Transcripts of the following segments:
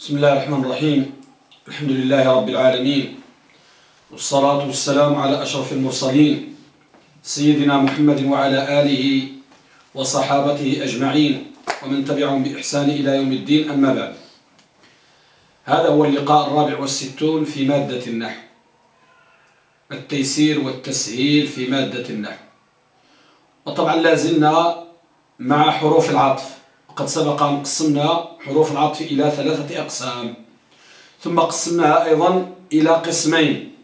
بسم الله الرحمن الرحيم الحمد لله رب العالمين والصلاة والسلام على أشرف المرسلين سيدنا محمد وعلى آله وصحابته أجمعين ومن تبعهم بإحسان إلى يوم الدين أما بعد هذا هو اللقاء الرابع والستون في مادة النحو التيسير والتسهيل في مادة النحو وطبعا لازلنا مع حروف العطف وقد سبق أن قسمنا حروف العطف إلى ثلاثة أقسام. ثم قسمناها أيضا إلى قسمين.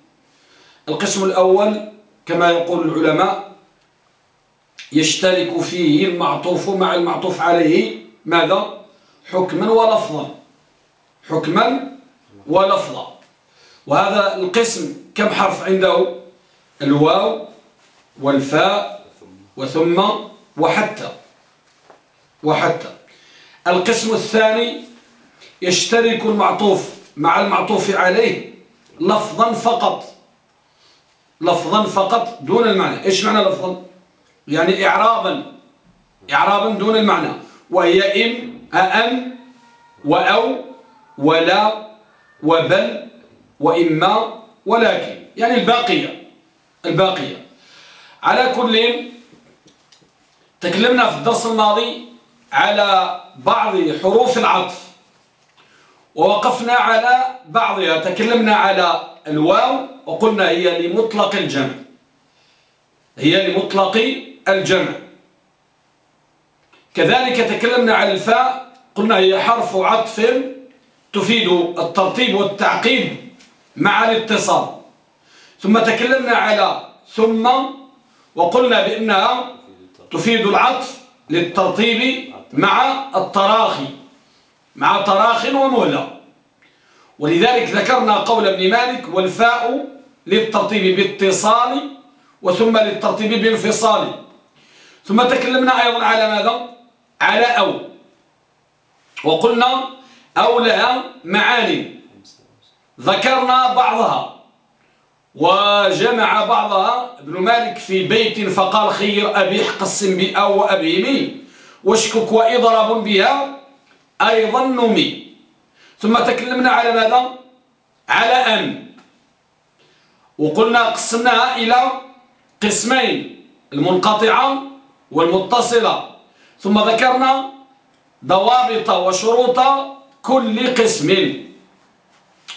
القسم الأول كما يقول العلماء يشترك فيه المعطوف مع المعطوف عليه ماذا؟ حكما ولفظا. حكما ولفظا. وهذا القسم كم حرف عنده؟ الواو والفاء وثم وحتى. وحتى. القسم الثاني يشترك المعطوف مع المعطوف عليه لفظا فقط. لفظا فقط دون المعنى. إيش معنى لفظا؟ يعني إعرابا. إعرابا دون المعنى. وهي إم أأم وأو ولا وبل وإما ولكن. يعني الباقية. الباقية. على كل تكلمنا في الدرس الماضي على بعض حروف العطف. ووقفنا على بعضها تكلمنا على الواو وقلنا هي لمطلق الجمع. هي لمطلق الجمع. كذلك تكلمنا على الفاء قلنا هي حرف عطف تفيد الترتيب والتعقيب مع الاتصال. ثم تكلمنا على ثم وقلنا بأنها تفيد العطف للترتيب مع التراخي مع تراخ ومهلة ولذلك ذكرنا قول ابن مالك والفاء للترتيب باتصال وثم للترتيب بانفصال. ثم تكلمنا أيضا على ماذا؟ على أو. وقلنا أو لها معاني. ذكرنا بعضها. وجمع بعضها ابن مالك في بيت فقال خير أبيح قسم بأو وأبيمي واشكك وإضرب بها أيضا نمي ثم تكلمنا على ماذا؟ على أن. وقلنا قسمناها إلى قسمين المنقطعة والمتصلة. ثم ذكرنا ضوابط وشروط كل قسم.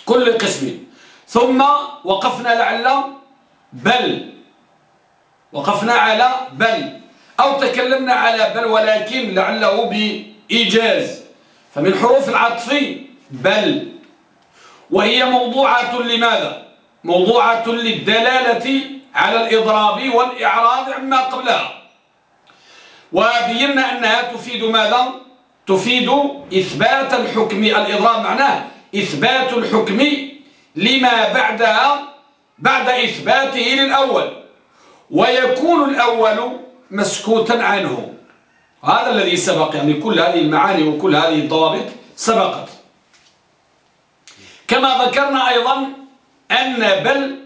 كل قسم. ثم وقفنا لعل بل. وقفنا على بل. أو تكلمنا على بل ولكن لعله بإيجاز. فمن حروف العطف بل. وهي موضوعة لماذا؟ موضوعة للدلالة على الإضراب والإعراض عما قبلها. وبينا أنها تفيد ماذا؟ تفيد إثبات الحكم الإضراب معناه إثبات الحكم لما بعدها بعد إثباته للأول. ويكون الأول مسكوتا عنه. هذا الذي سبق يعني كل هذه المعاني وكل هذه الضوابط سبقت. كما ذكرنا أيضا أن بل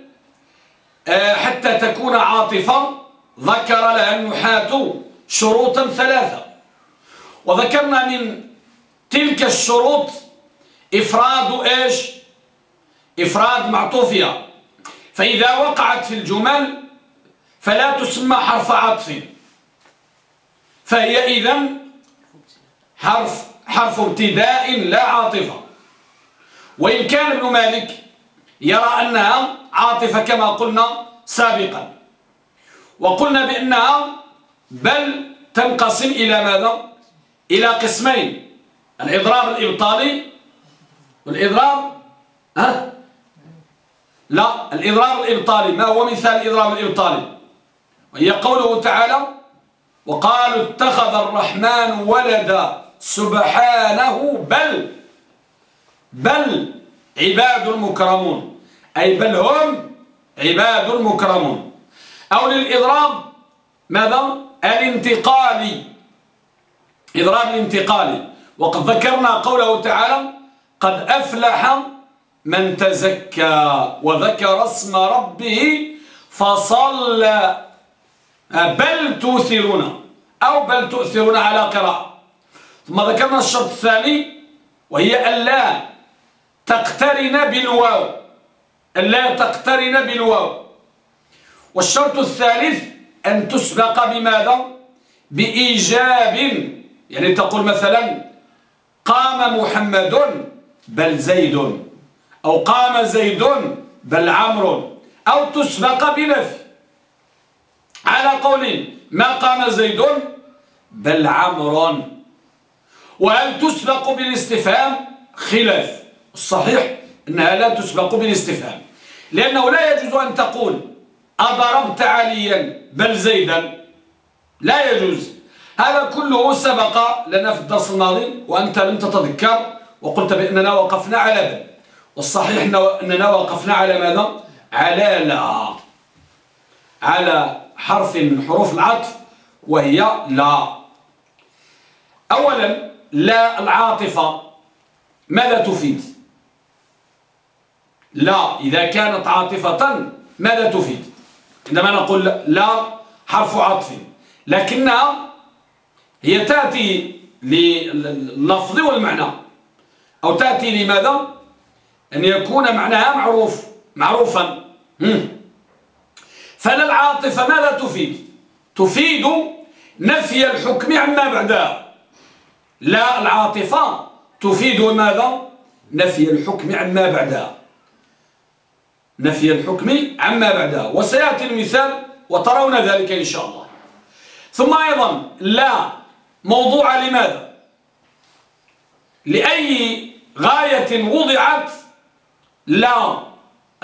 آه، حتى تكون عاطفة ذكر لها النحاة شروطا ثلاثة. وذكرنا من تلك الشروط إفراد إيش؟ إفراد معطوفها فإذا وقعت في الجمل فلا تسمى حرف عطف. فهي إذن حرف حرف ابتداء لا عاطفة. وإن كان ابن مالك يرى أنها عاطفة كما قلنا سابقا. وقلنا بأنها بل تنقسم إلى ماذا؟ إلى قسمين. الإضراب الإبطالي والإضراب ها؟ لا الإضراب الإبطالي. ما هو مثال الإضراب الإبطالي؟ وهي قوله تعالى وقالوا اتخذ الرحمن ولدا سبحانه بل بل عباد مكرمون أي بل هم عباد مكرمون أو للإضراب ماذا؟ الانتقالي إضراب الانتقالي وقد ذكرنا قوله تعالى قد أفلح من تزكى وذكر اسم ربه فصلى بل تؤثرون أو بل تؤثرون على قراءة. ثم ذكرنا الشرط الثاني وهي ألا تقترن بالواو. ألا تقترن بالواو. والشرط الثالث أن تسبق بماذا؟ بإيجاب. يعني تقول مثلا قام محمد بل زيد أو قام زيد بل عمرو أو تسبق بنفي. على قول ما قام زيد بل عمرو وهل تسبق بالاستفهام؟ خلاف. الصحيح أنها لا تسبق بالاستفهام. لأنه لا يجوز أن تقول أضربت عليا بل زيدا. لا يجوز. هذا كله سبق لنا في الدرس الماضي وأنت لم تتذكر وقلت بأننا وقفنا على بل والصحيح أننا وقفنا على ماذا؟ على لا. على حرف من حروف العطف وهي لا. أولا لا العاطفة ماذا تفيد؟ لا إذا كانت عاطفة ماذا تفيد؟ عندما نقول لا حرف عطف. لكنها هي تأتي لللفظ والمعنى. أو تأتي لماذا؟ أن يكون معناها معروف معروفا. فلا العاطفة ماذا تفيد. تفيد نفي الحكم عما بعدها لا العاطفة تفيد ماذا؟ نفي الحكم عما بعدها نفي الحكم عما بعدها وسيأتي المثال وترون ذلك إن شاء الله. ثم أيضا لا موضوع لماذا؟ لأي غاية وضعت لا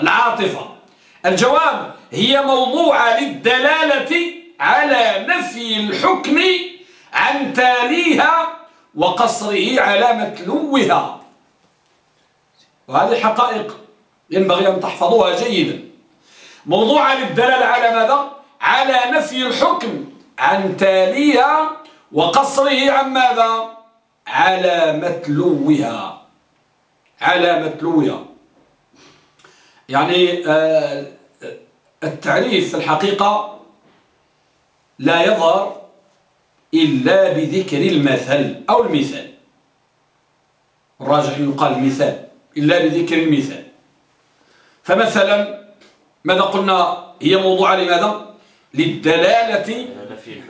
العاطفة. الجواب هي موضوع للدلالة على نفي الحكم عن تاليها وقصره على متلوها وهذه حقائق ينبغي أن تحفظوها جيدا موضوع للدلالة على ماذا؟ على نفي الحكم عن تاليها وقصره عن ماذا؟ على متلوها على متلوها يعني آه، التعريف في الحقيقة لا يظهر إلا بذكر المثل أو المثال. الراجح يقال مثال إلا بذكر المثال. فمثلا ماذا قلنا؟ هي موضوع لماذا؟ للدلالة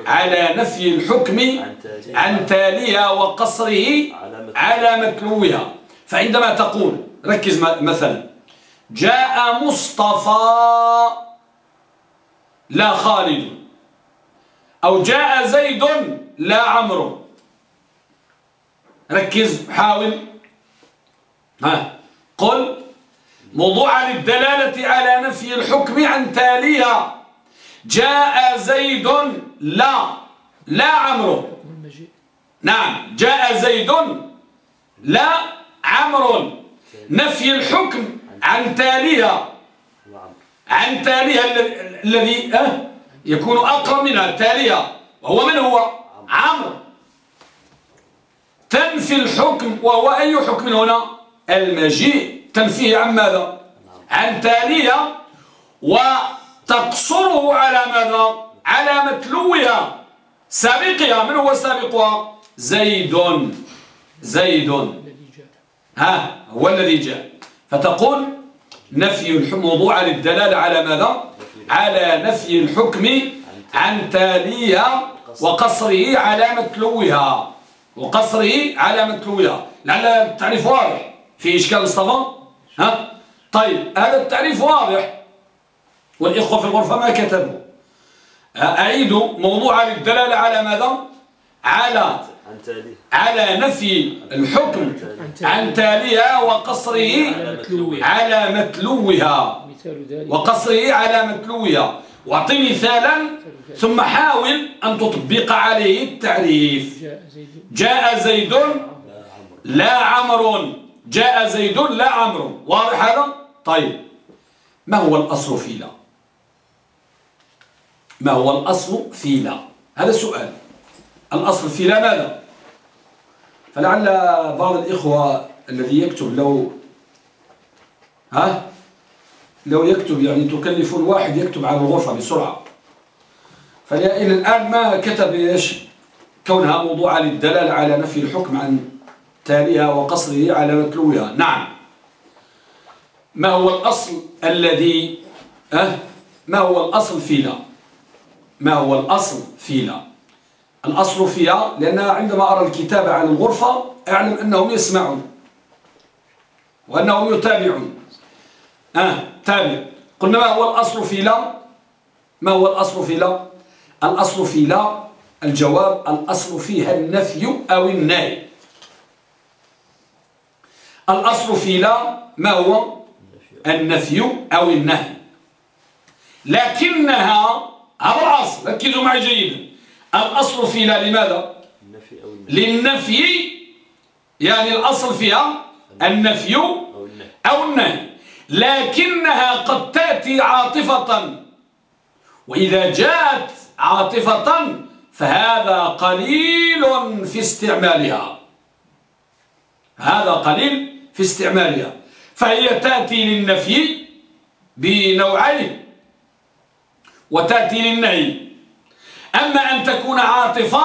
على نفي الحكم عن تاليها وقصره على متلوها فعندما تقول ركز مثلا جاء مصطفى لا خالد أو جاء زيد لا عمرو. ركز حاول. ها قل. موضوع للدلالة على نفي الحكم عن تاليها. جاء زيد لا لا عمرو. نعم جاء زيد لا عمرو. نفي الحكم عن تاليها عن تاليها الذي أه يكون أقرب منها تاليها وهو من هو؟ عمرو. تنفي الحكم وهو أي حكم هنا؟ المجيء. تنفيه عن ماذا؟ عن تاليها وتقصره على ماذا؟ على متلوها سابقها. من هو سابقها؟ زيد زيد ها؟ هو الذي جاء. فتقول نفي الموضوع للدلالة على ماذا؟ على نفي الحكم عن تاليها وقصره على متلوها. وقصره على متلوها. لعل التعريف واضح. في إشكال مصطفى؟ ها؟ طيب هذا التعريف واضح. والإخوة في الغرفة ما كتبوا. أعيد موضوع للدلالة على ماذا؟ على على نفي الحكم. عن تاليها وقصره على متلوها. وقصره على متلوها. واعطي مثالا ثم حاول أن تطبق عليه التعريف. جاء زيد. لا عمر. جاء زيد. لا عمر. واضح هذا؟ طيب. ما هو الأصل في لا؟ ما هو الأصل في لا؟ هذا السؤال الأصل في لا ماذا فلعل بعض الإخوة الذي يكتب لو ها؟ لو يكتب يعني تكلف الواحد يكتب على الغرفة بسرعة. فإلى الآن ما كتب إيش؟ كونها موضوعة للدلالة على نفي الحكم عن تاليها وقصره على متلوها. نعم. ما هو الأصل الذي أه ما هو الأصل في لا. ما هو الأصل في لا. الأصل فيها لأن عندما أرى الكتابة عن الغرفة أعلم أنهم يسمعون وأنهم يتابعون. آه تابع. قلنا ما هو الأصل في لا؟ ما هو الأصل في لا؟ الأصل في لا الجواب الأصل فيها النفي أو النهي. الأصل في لا ما هو؟ النفي أو النهي. لكنها هذا الأصل ركزوا معي جيدا. الأصل في لا لماذا للنفي يعني الأصل فيها النفي أو النهي. لكنها قد تأتي عاطفة. وإذا جاءت عاطفة فهذا قليل في استعمالها. هذا قليل في استعمالها. فهي تأتي للنفي بنوعين. وتأتي للنهي أما أن تكون عاطفة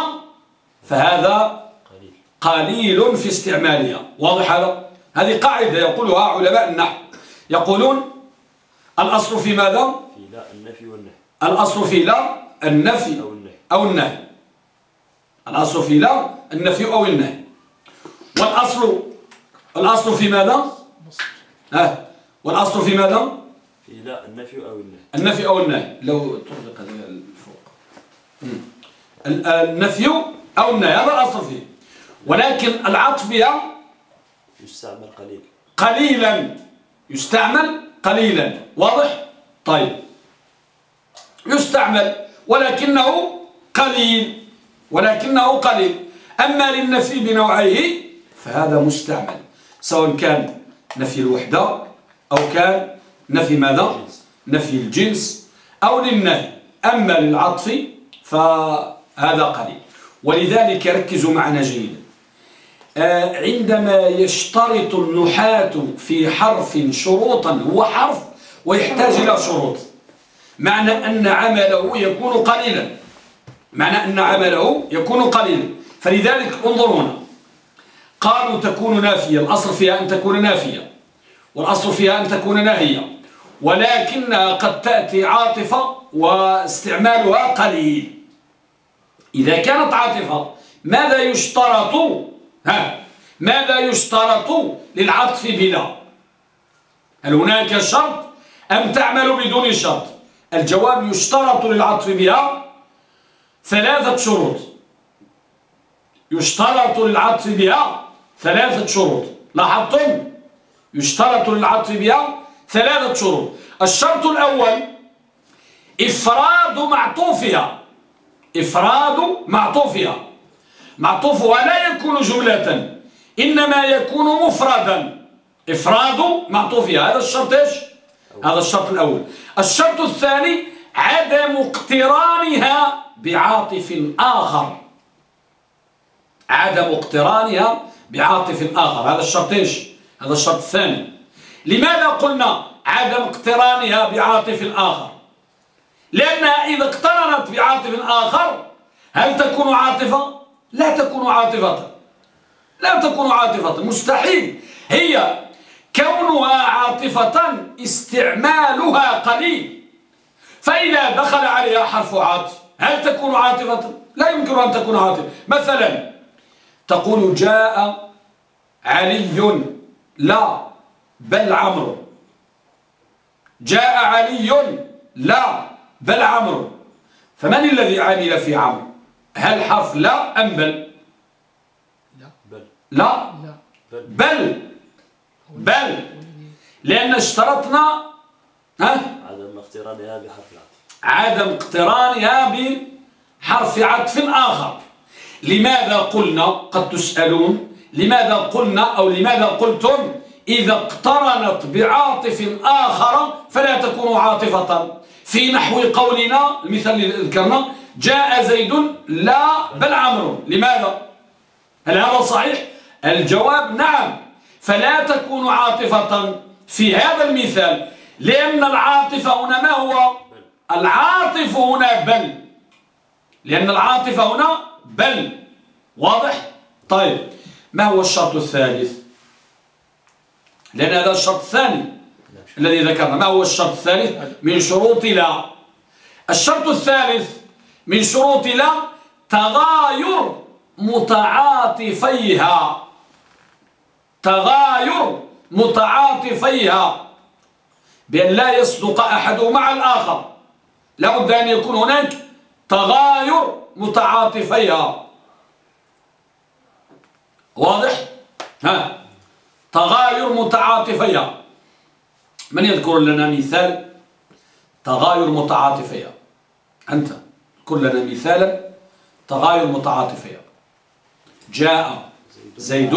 فهذا قليل في استعمالها. واضح هذا؟ هذه قاعدة يقولها علماء النحو. يقولون الأصل في ماذا؟ في لا النفي والنهي. الأصل في لا النفي أو النهي, أو النهي. الأصل في لا النفي أو النهي. والأصل الأصل في ماذا؟ ها؟ والأصل في ماذا؟ في لا النفي أو النهي. النفي أو النهي. لو هذا الفوق النفي أو النهي هذا الأصل فيه. ولكن العطف بها يستعمل قليل قليلا. يستعمل قليلا. واضح؟ طيب. يستعمل ولكنه قليل. ولكنه قليل. أما للنفي بنوعيه فهذا مستعمل. سواء كان نفي الوحدة أو كان نفي ماذا؟ نفي الجنس أو للنهي أما للعطف فهذا قليل. ولذلك ركزوا معنا جيدا. آه، عندما يشترط النحاة في حرف شروطا هو حرف ويحتاج إلى شروط. معنى أن عمله يكون قليلا. معنى أن عمله يكون قليلا. فلذلك انظروا هنا. قالوا تكون نافية الأصل فيها أن تكون نافية والأصل فيها أن تكون ناهية ولكنها قد تأتي عاطفة واستعمالها قليل. إذا كانت عاطفة ماذا يشترط؟ ها ماذا يشترط للعطف بلا؟ هل هناك شرط أم تعمل بدون شرط؟ الجواب يشترط للعطف بها ثلاثة شروط. يشترط للعطف بها ثلاثة شروط. لاحظتم؟ يشترط للعطف بها ثلاثة شروط. الشرط الأول إفراد معطوفها إفراد معطوفها معطوفها لا يكون جملة إنما يكون مفردا إفراد معطوفها هذا الشرط إيش؟ هذا الشرط الأول. الشرط الثاني عدم اقترانها بعاطف آخر. عدم اقترانها بعاطف آخر. هذا الشرط إيش؟ هذا الشرط الثاني. لماذا قلنا عدم اقترانها بعاطف آخر لأنها إذا اقترنت بعاطف آخر هل تكون عاطفة؟ لا تكون عاطفة. لا تكون عاطفة. مستحيل. هي كونها عاطفة استعمالها قليل. فإذا دخل عليها حرف عاطف هل تكون عاطفة؟ لا يمكن أن تكون عاطفة. مثلا تقول جاء علي لا بل عمرو. جاء علي لا. بل عمرو. فمن الذي عمل في عمرو؟ هل حرف لا أم بل؟ لا. بل. لا. بل. بل. لأن اشترطنا ها؟ عدم اقترانها بحرف العطف. عدم اقترانها بحرف عطف آخر. لماذا قلنا قد تسألون؟ لماذا قلنا أو لماذا قلتم إذا اقترنت بعاطف آخر فلا تكون عاطفة؟ في نحو قولنا المثال اللي ذكرنا جاء زيد لا بل عمرو. لماذا؟ هل هذا صحيح؟ الجواب نعم. فلا تكون عاطفة في هذا المثال لأن العاطفة هنا ما هو؟ العاطف هنا بل. لأن العاطفة هنا بل. واضح؟ طيب ما هو الشرط الثالث؟ لأن هذا الشرط الثاني. الذي ذكرنا. ما هو الشرط الثالث؟ من شروط لا. الشرط الثالث من شروط لا تغاير متعاطفيها. تغاير متعاطفيها. بأن لا يصدق أحدهما مع الآخر. لابد أن يكون هناك تغاير متعاطفيها. واضح؟ ها. تغاير متعاطفيها. من يذكر لنا مثال تغاير متعاطفية؟ أنت. كن لنا مثالا تغاير متعاطفية. جاء زيد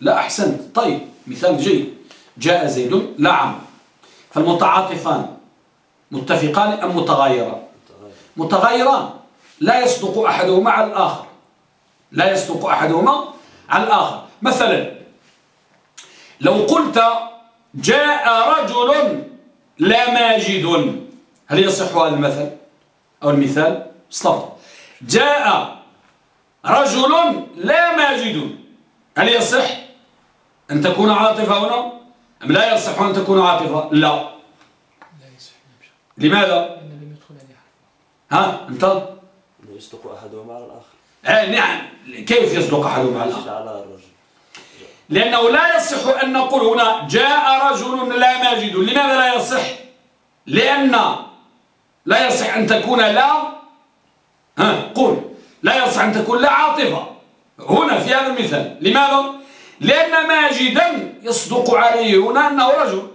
لا أحسنت. طيب مثال جيد. جاء زيد لا عم فالمتعاطفان متفقان أم متغايران؟ متغايران. لا يصدق أحدهما على الآخر. لا يصدق أحدهما على الآخر. مثلا لو قلت جاء رجل لا ماجد هل يصح هذا المثل أو المثال؟ اصطفى. جاء رجل لا ماجد هل يصح أن تكون عاطفة هنا؟ أم لا يصح أن تكون عاطفة؟ لا. لا يصح لماذا؟ ها أنت؟ يصدق أحدهما على الآخر. آه نعم. كيف يصدق أحدهما على الآخر؟ على الرجل؟ لأنه لا يصح أن نقول هنا جاء رجل لا ماجد. لماذا لا يصح؟ لأن لا يصح أن تكون لا ها قول لا يصح أن تكون لا عاطفة. هنا في هذا المثال. لماذا؟ لأن ماجدا يصدق عليه هنا أنه رجل.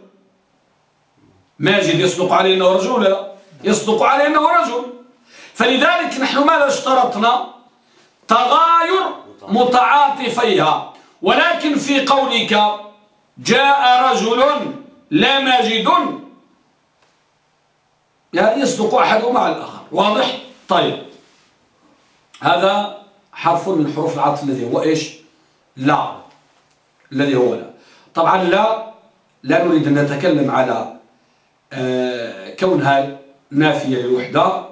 ماجد يصدق عليه أنه رجل؟ لا. يصدق عليه أنه رجل. فلذلك نحن ماذا اشترطنا؟ تغاير متعاطفيها. ولكن في قولك جاء رجل لا ماجد. يعني يصدق أحدهما على الآخر. واضح؟ طيب. هذا حرف من حروف العطف الذي هو إيش؟ لا. الذي هو لا. طبعا لا لا نريد أن نتكلم على آه، كونها نافية للوحدة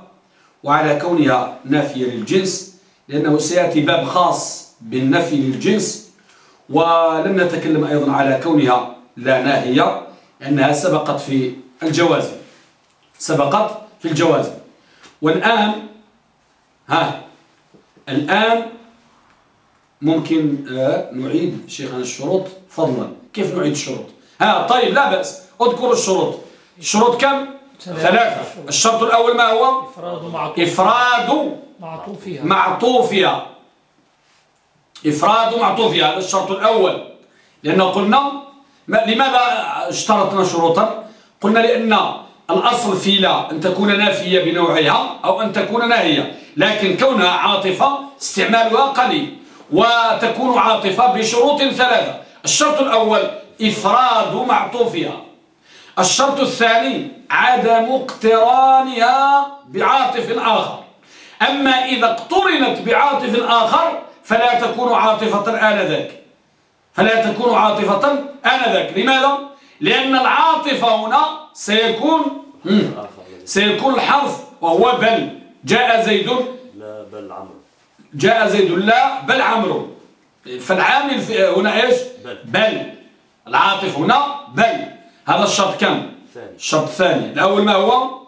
وعلى كونها نافية للجنس لأنه سيأتي باب خاص بالنفي للجنس ولم نتكلم أيضا على كونها لا ناهية لأنها سبقت في الجوازم سبقت في الجوازم والآن ها الآن ممكن آه، نعيد شيخنا الشروط فضلا. كيف نعيد الشروط؟ ها طيب لا بأس. اذكروا الشروط. الشروط كم؟ ثلاثة. الشرط الأول ما هو؟ إفراد معطوفها معطوفها إفراد معطوفها هذا الشرط الأول. لأنه قلنا لماذا اشترطنا شروطا؟ قلنا لأن الأصل في لا أن تكون نافية بنوعها أو أن تكون ناهية. لكن كونها عاطفة استعمالها قليل. وتكون عاطفة بشروط ثلاثة. الشرط الأول إفراد معطوفها. الشرط الثاني عدم اقترانها بعاطف آخر. أما إذا اقترنت بعاطف آخر فلا تكون عاطفة آنذاك. فلا تكون عاطفة آنذاك. لماذا؟ لأن العاطفة هنا سيكون سيكون الحرف وهو بل. جاء زيد لا بل عمرو. جاء زيد لا بل عمرو. فالعامل هنا إيش؟ بل, بل. العاطف هنا بل. هذا الشرط كم؟ الشرط الثاني. الأول ما هو؟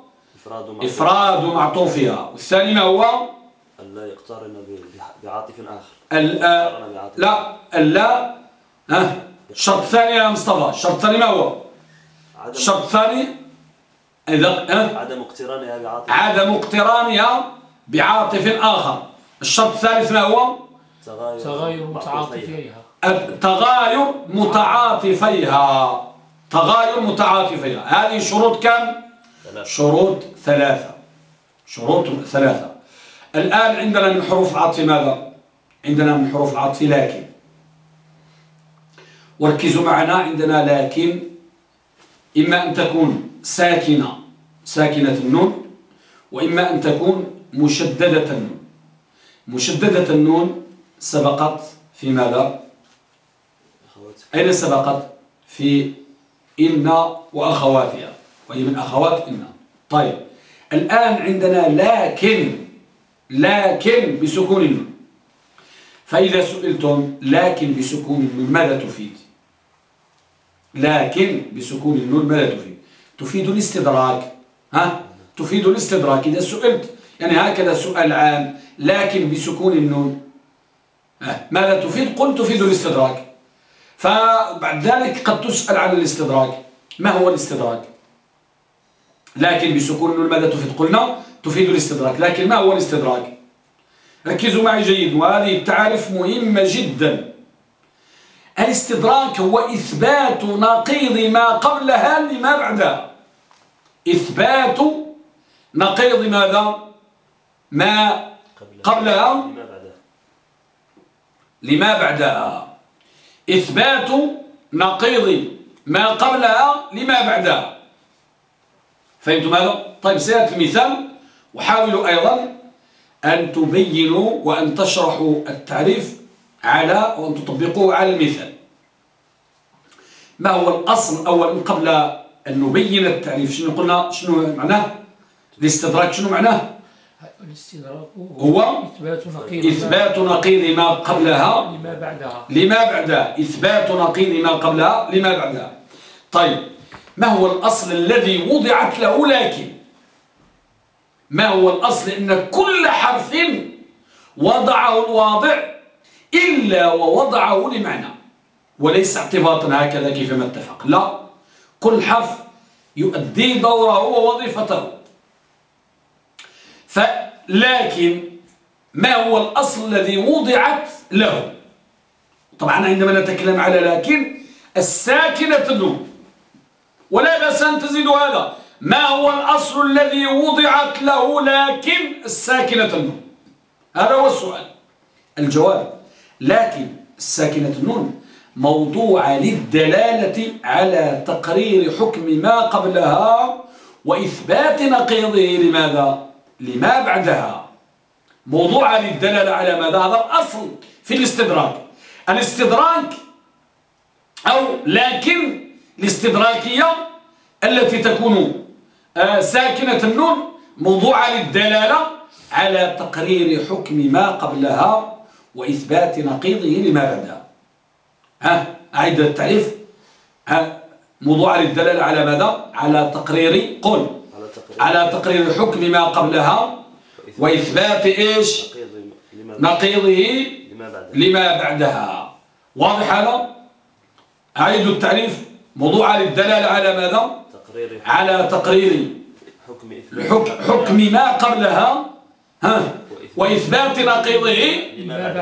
إفراد معطوفها والثاني ما هو؟ ألا يقترن بعاطف آخر. اللا لا اللا ها؟ الشرط الثاني يا مصطفى الشرط الثاني ما هو؟ الشرط الثاني إذا ها؟ عدم اقترانها بعاطف. عدم اقترانها بعاطف آخر. الشرط الثالث ما هو؟ تغاير متعاطفيها. تغاير متعاطفيها. تغاير متعاطفيها. هذه شروط كم؟ شروط ثلاثة. شروط ثلاثة. الآن عندنا من حروف العطف ماذا؟ عندنا من حروف العطف لكن. وركزوا معنا عندنا لكن. إما أن تكون ساكنة ساكنة النون وإما أن تكون مشددة النون. مشددة النون سبقت في ماذا؟ أين سبقت؟ في إن وأخواتها. وهي من أخوات إن طيب. الآن عندنا لكن. لكن بسكون النون. فإذا سئلتم لكن بسكون النون ماذا تفيد؟ لكن بسكون النون ماذا تفيد؟ تفيد الاستدراك. ها؟ تفيد الاستدراك. إذا سئلت يعني هكذا سؤال عام لكن بسكون النون. ماذا تفيد؟ قل تفيد الاستدراك. فبعد ذلك قد تسأل عن الاستدراك. ما هو الاستدراك؟ لكن بسكون النون ماذا تفيد؟ قلنا تفيد الاستدراك لكن ما هو الاستدراك؟ ركزوا معي جيد وهذه التعارف مهمة جدا. الاستدراك هو إثبات نقيض ما قبلها لما بعدها. إثبات نقيض ماذا؟ ما قبلها لما بعدها. إثبات نقيض ما قبلها لما بعدها. فهمتم هذا؟ طيب سيأتي المثال وحاولوا أيضا أن تبينوا وأن تشرحوا التعريف على وأن تطبقوه على المثال. ما هو الأصل أولا قبل أن نبين التعريف؟ شنو قلنا؟ شنو معناه؟ الاستدراك شنو معناه؟ الاستدراك هو إثبات نقيض, إثبات نقيض ما قبلها. لما بعدها. لما بعدها. إثبات نقيض ما قبلها. لما بعدها. طيب. ما هو الأصل الذي وضعت له لكن؟ ما هو الأصل إن كل حرف وضعه الواضع إلا ووضعه لمعنى وليس اعتباطا هكذا كيفما اتفق. لا كل حرف يؤدي دوره ووظيفته. فلكن ما هو الأصل الذي وضعت له؟ طبعا عندما نتكلم على لكن الساكنة النون ولا بأس أن تزيد هذا. ما هو الأصل الذي وضعت له لكن الساكنة النون هذا هو السؤال الجواب لكن الساكنة النون موضوعة للدلالة على تقرير حكم ما قبلها وإثبات نقيضه لماذا؟ لما بعدها موضوعة للدلالة على ماذا؟ هذا الأصل في الاستدراك الاستدراك أو لكن الاستدراكية التي تكون ساكنة النون موضوعة للدلالة على تقرير حكم ما قبلها وإثبات نقيضه لما بعدها. ها أعيد التعريف. ها موضوعة للدلالة على ماذا؟ على تقرير قل. على تقرير. حكم ما قبلها وإثبات إيش؟ نقيضه لما بعدها. واضح هذا؟ أعيد التعريف. موضوعة للدلالة على ماذا؟ على تقرير حكم, حكم ما قبلها ها؟ وإثبات. نقيضه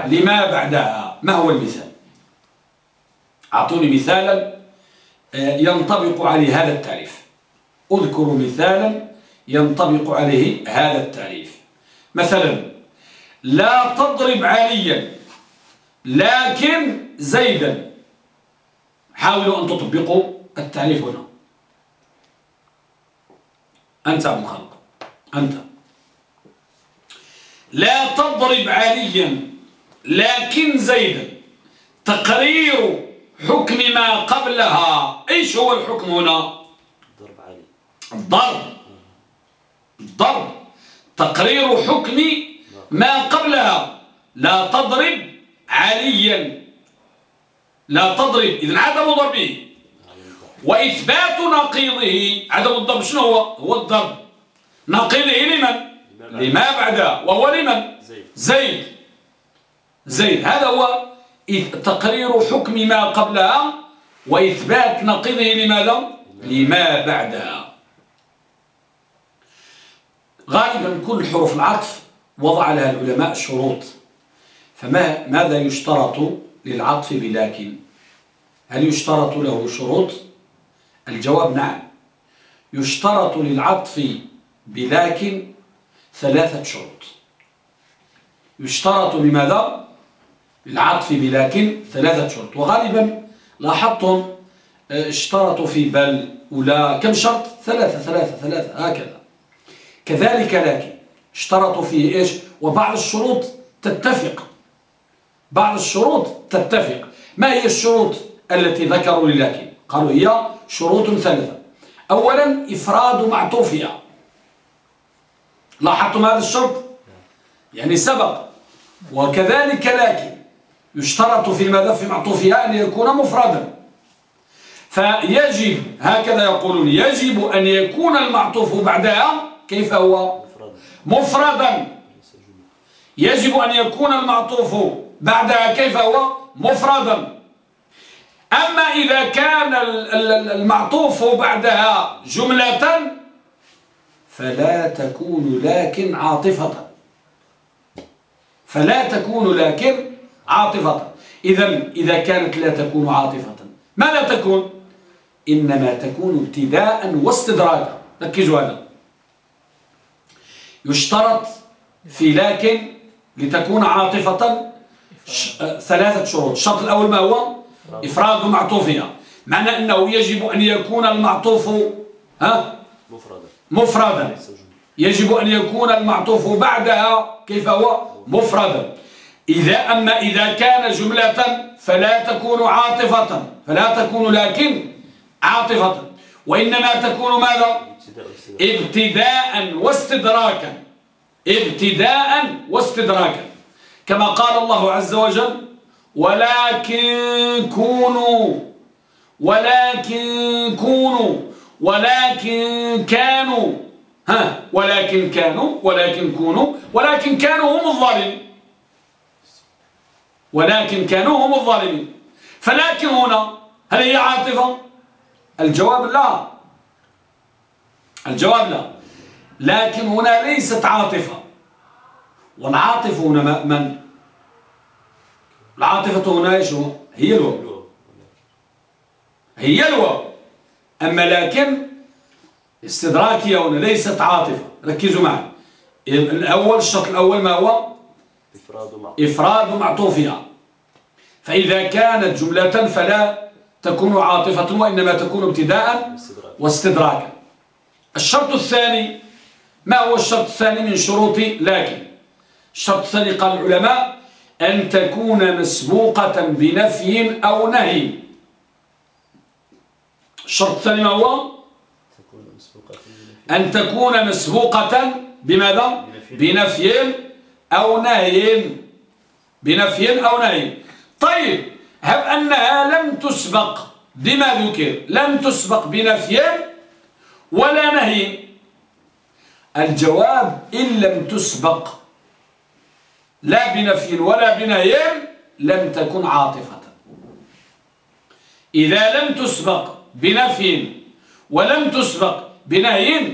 لما بعدها. ما هو المثال؟ أعطوني مثالا آه، ينطبق عليه هذا التعريف. أذكروا مثالا ينطبق عليه هذا التعريف. مثلا لا تضرب عليا لكن زيدا. حاولوا أن تطبقوا التعريف هنا. أنت أبو خلق؟ أنت. لا تضرب عليا لكن زيدا. تقرير حكم ما قبلها. إيش هو الحكم هنا؟ ضرب علي. الضرب الضرب تقرير حكم ما قبلها. لا تضرب عليا. لا تضرب. إذن عدم ضربه. وإثبات نقيضه عدم الضرب شنو هو؟ هو الضرب. نقيضه لمن؟ لما بعدها وهو لمن؟ زيد. زيد. هذا هو تقرير حكم ما قبلها وإثبات نقيضه لماذا؟ لما بعدها غالبا كل حروف العطف وضع لها العلماء شروط. فما ماذا يشترط للعطف بلكن هل يشترط له شروط؟ الجواب نعم. يشترط للعطف بلكن ثلاثة شروط. يشترط لماذا؟ للعطف بلكن ثلاثة شروط. وغالبا لاحظتم آه، اشترطوا في بل ولا كم شرط؟ ثلاثة ثلاثة ثلاثة هكذا. كذلك لكن اشترطوا فيه إيش؟ وبعض الشروط تتفق. بعض الشروط تتفق. ما هي الشروط التي ذكروا للكن قالوا هي شروط ثلاثة أولا إفراد معطوفها لاحظتم هذا الشرط؟ يعني سبق. وكذلك لكن يشترط في ماذا في معطوفها أن يكون مفردا فيجب هكذا يقولون يجب أن يكون المعطوف بعدها كيف هو؟ مفردا يجب أن يكون المعطوف بعدها كيف هو؟ مفردا أما إذا كان ال- ال- المعطوف بعدها جملة فلا تكون لكن عاطفة. فلا تكون لكن عاطفة. إذا إذا كانت لا تكون عاطفة ماذا تكون؟ إنما تكون ابتداء واستدراجا. ركزوا هذا. يشترط في لكن لتكون عاطفة ثلاثة شروط. الشرط الأول ما هو؟ إفراد معطوفها معنى أنه يجب أن يكون المعطوف ها؟ مفردا. مفردا. يجب أن يكون المعطوف بعدها كيف هو؟ مفردا. إذا أما إذا كان جملة فلا تكون عاطفة فلا تكون لكن عاطفة. وإنما تكون ماذا؟ ابتداء واستدراكا. ابتداء واستدراكا. كما قال الله عز وجل ولكن كونوا ولكن كونوا ولكن كانوا. ها ولكن كانوا ولكن كونوا ولكن كانوا هم الظالمين. ولكن كانوا هم الظالمين. فلكن هنا هل هي عاطفة؟ الجواب لا. الجواب لا. لكن هنا ليست عاطفة. والعاطف هنا من العاطفة هنا هو هي الواو. هي الواو أما لكن استدراكية هنا ليست عاطفة. ركزوا معي. الأول الشرط الأول ما هو؟ إفراد مع إفراد معطوفها فإذا كانت جملة فلا تكون عاطفة وإنما تكون ابتداء استدراك واستدراكا. الشرط الثاني ما هو الشرط الثاني من شروط لكن؟ الشرط الثاني قال العلماء أن تكون مسبوقة بنفي أو نهي. الشرط الثاني ما هو. أن تكون مسبوقة بماذا؟ بنفي أو نهي. بنفي أو نهي. طيب هب أنها لم تسبق. بما ذكر؟ لم تسبق بنفي ولا نهي. الجواب إن لم تسبق. لا بنفي ولا بنهي لم تكن عاطفة. إذا لم تسبق بنفي ولم تسبق بنهي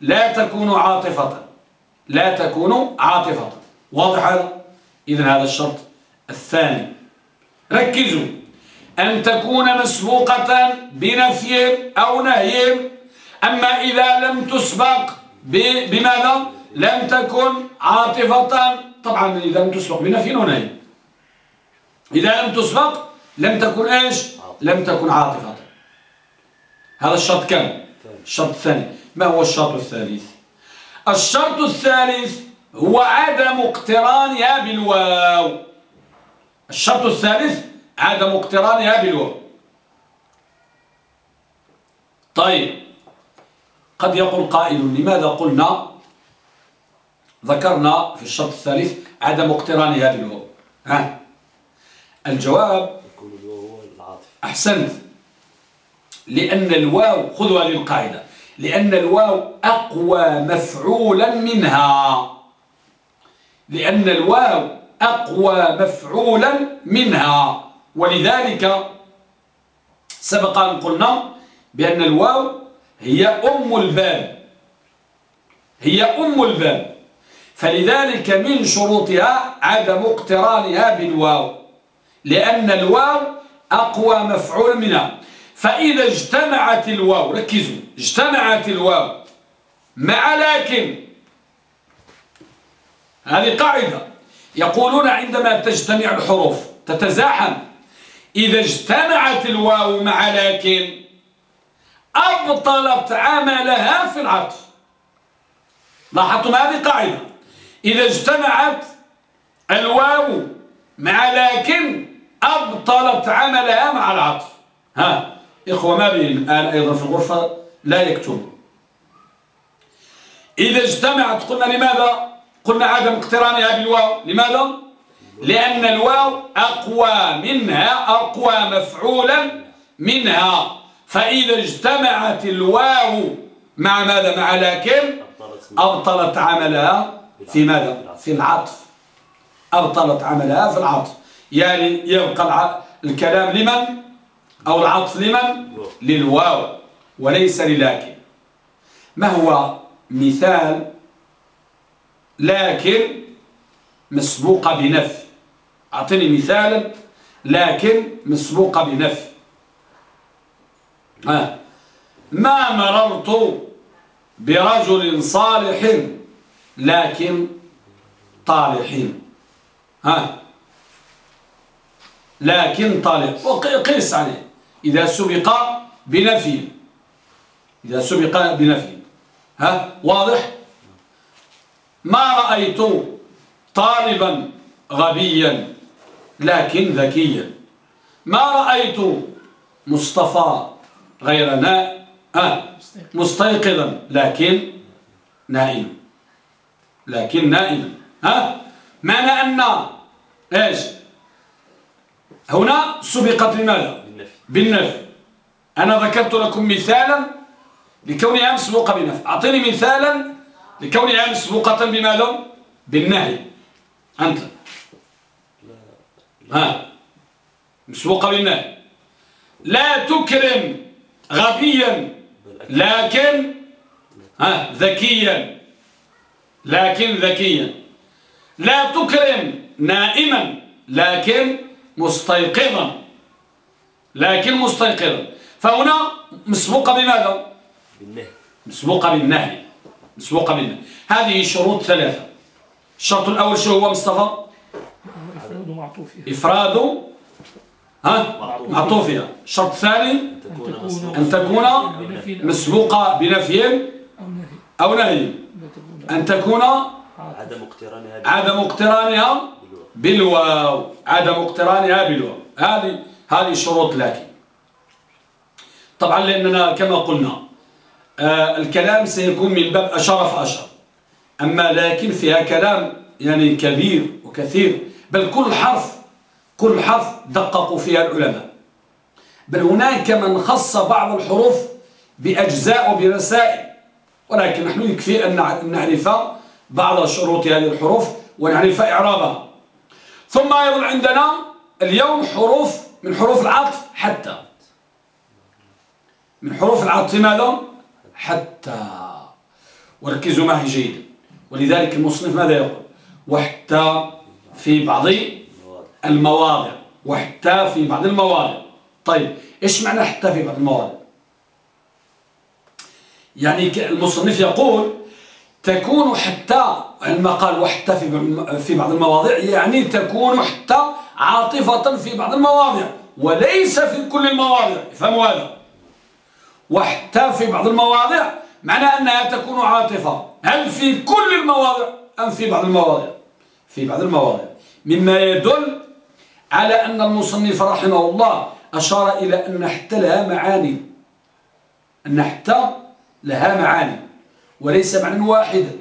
لا تكون عاطفة. لا تكون عاطفة. واضح هذا؟ إذن هذا الشرط الثاني. ركزوا. أن تكون مسبوقة بنفي أو نهي أما إذا لم تسبق بماذا؟ لم تكن عاطفة. طبعا إذا لم تسبق. بنفي ونهي إذا لم تسبق لم تكن إيش؟ لم تكن عاطفة. هذا الشرط كم؟ الشرط الثاني. ما هو الشرط الثالث؟ الشرط الثالث هو عدم اقترانها بالواو. الشرط الثالث عدم اقترانها بالواو. طيب قد يقول قائل لماذا قلنا ذكرنا في الشرط الثالث عدم اقترانها بالواو ها؟ الجواب الواو أحسنت. لأن الواو خذوا هذه القاعدة. لأن الواو أقوى مفعولا منها. لأن الواو أقوى مفعولا منها. ولذلك سبق أن قلنا بأن الواو هي أم الباب. هي أم الباب. فلذلك من شروطها عدم اقترانها بالواو لأن الواو أقوى مفعول منها. فإذا اجتمعت الواو ركزوا اجتمعت الواو مع لكن هذه قاعدة. يقولون عندما تجتمع الحروف تتزاحم. إذا اجتمعت الواو مع لكن أبطلت عملها في العطف. لاحظتم هذه قاعدة؟ إذا اجتمعت الواو مع لكن أبطلت عملها مع العطف. ها إخوة ما بين الآن أيضا في الغرفة؟ لا يكتب. إذا اجتمعت قلنا لماذا؟ قلنا عدم اقترانها بالواو لماذا؟ لأن الواو أقوى منها أقوى مفعولا منها. فإذا اجتمعت الواو مع ماذا؟ مع لكن أبطلت. أبطلت عملها في ماذا؟ في العطف. أبطلت عملها في العطف. يعني يبقى الكلام لمن؟ أو العطف لمن؟ للواو وليس للكن ما هو مثال لكن مسبوقة بنفي أعطيني مثالا لكن مسبوقة بنفي ما مررت برجل صالح لكن طالح ها؟ لكن طالح. وقيس عليه إذا سبق بنفي. إذا سبق بنفي. ها؟ واضح؟ ما رأيت طالبا غبيا لكن ذكيا. ما رأيت مصطفى غير نا آه مستيقظا لكن نائما. لكن نائما ها؟ معنى أن إيش؟ هنا سبقت لماذا؟ بالنفي. أنا ذكرت لكم مثالا لكونها مسبوقة بنفي. أعطيني مثالا لكونها مسبوقة بماذا بالنهي. أنت. ها؟ مسبوقة بالنهي. لا تكرم غبيا لكن ها؟ ذكيا. لكن ذكيا. لا تكرم نائما لكن مستيقظا. لكن مستيقظا. فهنا مسبوقة بماذا؟ بالنهي. مسبوقة بالنهي. مسبوقة بالنهي. هذه شروط ثلاثة. الشرط الأول شو هو مصطفى؟ إفراد معطوفها إفراد ها؟ معطوفها الشرط الثاني؟ أن تكون تكون مسبوقة بنفي مسبوقة بنفي أو نهي. أن تكون عدم اقترانها عدم اقترانها بالواو. عدم اقترانها بالواو. هذه هذه شروط لكن. طبعا لأننا كما قلنا آه الكلام سيكون من باب أشار فأشر أما لكن فيها كلام يعني كبير وكثير. بل كل حرف كل حرف دققوا فيها العلماء. بل هناك من خص بعض الحروف بأجزاء وبرسائل. ولكن نحن يكفي أن نع- نعرف بعض شروط هذه الحروف ونعرف إعرابها. ثم أيضا عندنا اليوم حروف من حروف العطف حتى. من حروف العطف ماذا؟ حتى. وركزوا معي جيدا ولذلك المصنف ماذا يقول؟ وحتى في بعض المواضع. وحتى في بعض المواضع. طيب إيش معنى حتى في بعض المواضع؟ يعني المصنف يقول تكون حتى عندما قال وحتى في في بعض المواضع يعني تكون حتى عاطفة في بعض المواضع وليس في كل المواضع فهموا هذا؟ وحتى في بعض المواضع معنى أنها تكون عاطفة. هل في كل المواضع أم في بعض المواضع في بعض المواضع مما يدل على أن المصنف رحمه الله أشار إلى أن حتى لها معاني. أن حتى لها معاني وليس معنى واحدا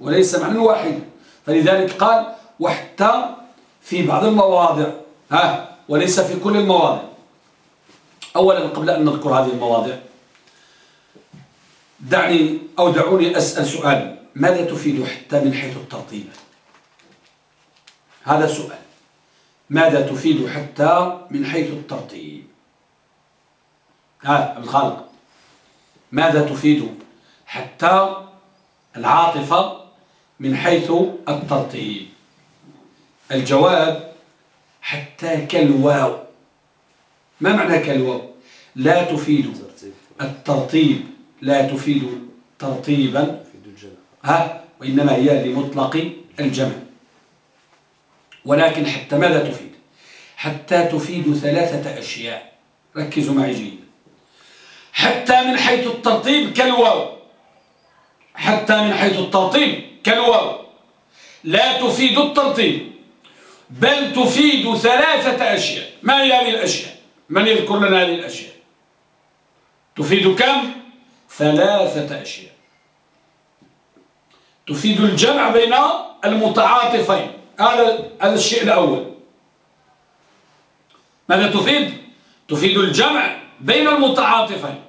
وليس معنى واحدا فلذلك قال وحتى في بعض المواضع. ها وليس في كل المواضع. أولا قبل أن نذكر هذه المواضع دعني أو دعوني أسأل سؤال ماذا تفيد حتى من حيث الترتيب؟ هذا سؤال. ماذا تفيد حتى من حيث الترتيب؟ ها الخلق ماذا تفيد حتى العاطفة من حيث الترتيب الجواب حتى كالواو. ما معنى كالواو؟ لا تفيد ترتيب الترتيب لا تفيد الجمع ها؟ وإنما هي لمطلق الجمع. ولكن حتى ماذا تفيد؟ حتى تفيد ثلاثة أشياء. ركزوا معي جيدا. حتى من حيث الترتيب كالواو. حتى من حيث الترتيب كالواو. لا تفيد الترتيب بل تفيد ثلاثة أشياء. ما هي هذه الأشياء؟ من يذكر لنا هذه الأشياء؟ تفيد كم؟ ثلاثة أشياء. تفيد الجمع بين المتعاطفين. هذا الشيء الأول. ماذا تفيد؟ تفيد الجمع بين المتعاطفين.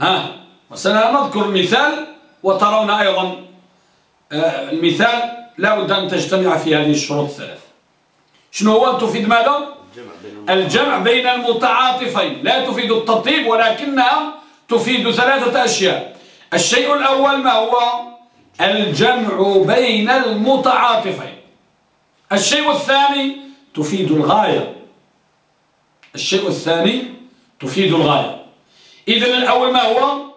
ها وسنذكر المثال وترون أيضا آه، المثال لا بد أن تجتمع في هذه الشروط الثلاث. شنو هو؟ تفيد ماذا؟ الجمع بين الجمع بين المتعاطفين. لا تفيد الترتيب ولكنها تفيد ثلاثة أشياء. الشيء الأول ما هو؟ الجمع بين المتعاطفين. الشيء الثاني تفيد الغاية. الشيء الثاني تفيد الغاية. إذن الأول ما هو؟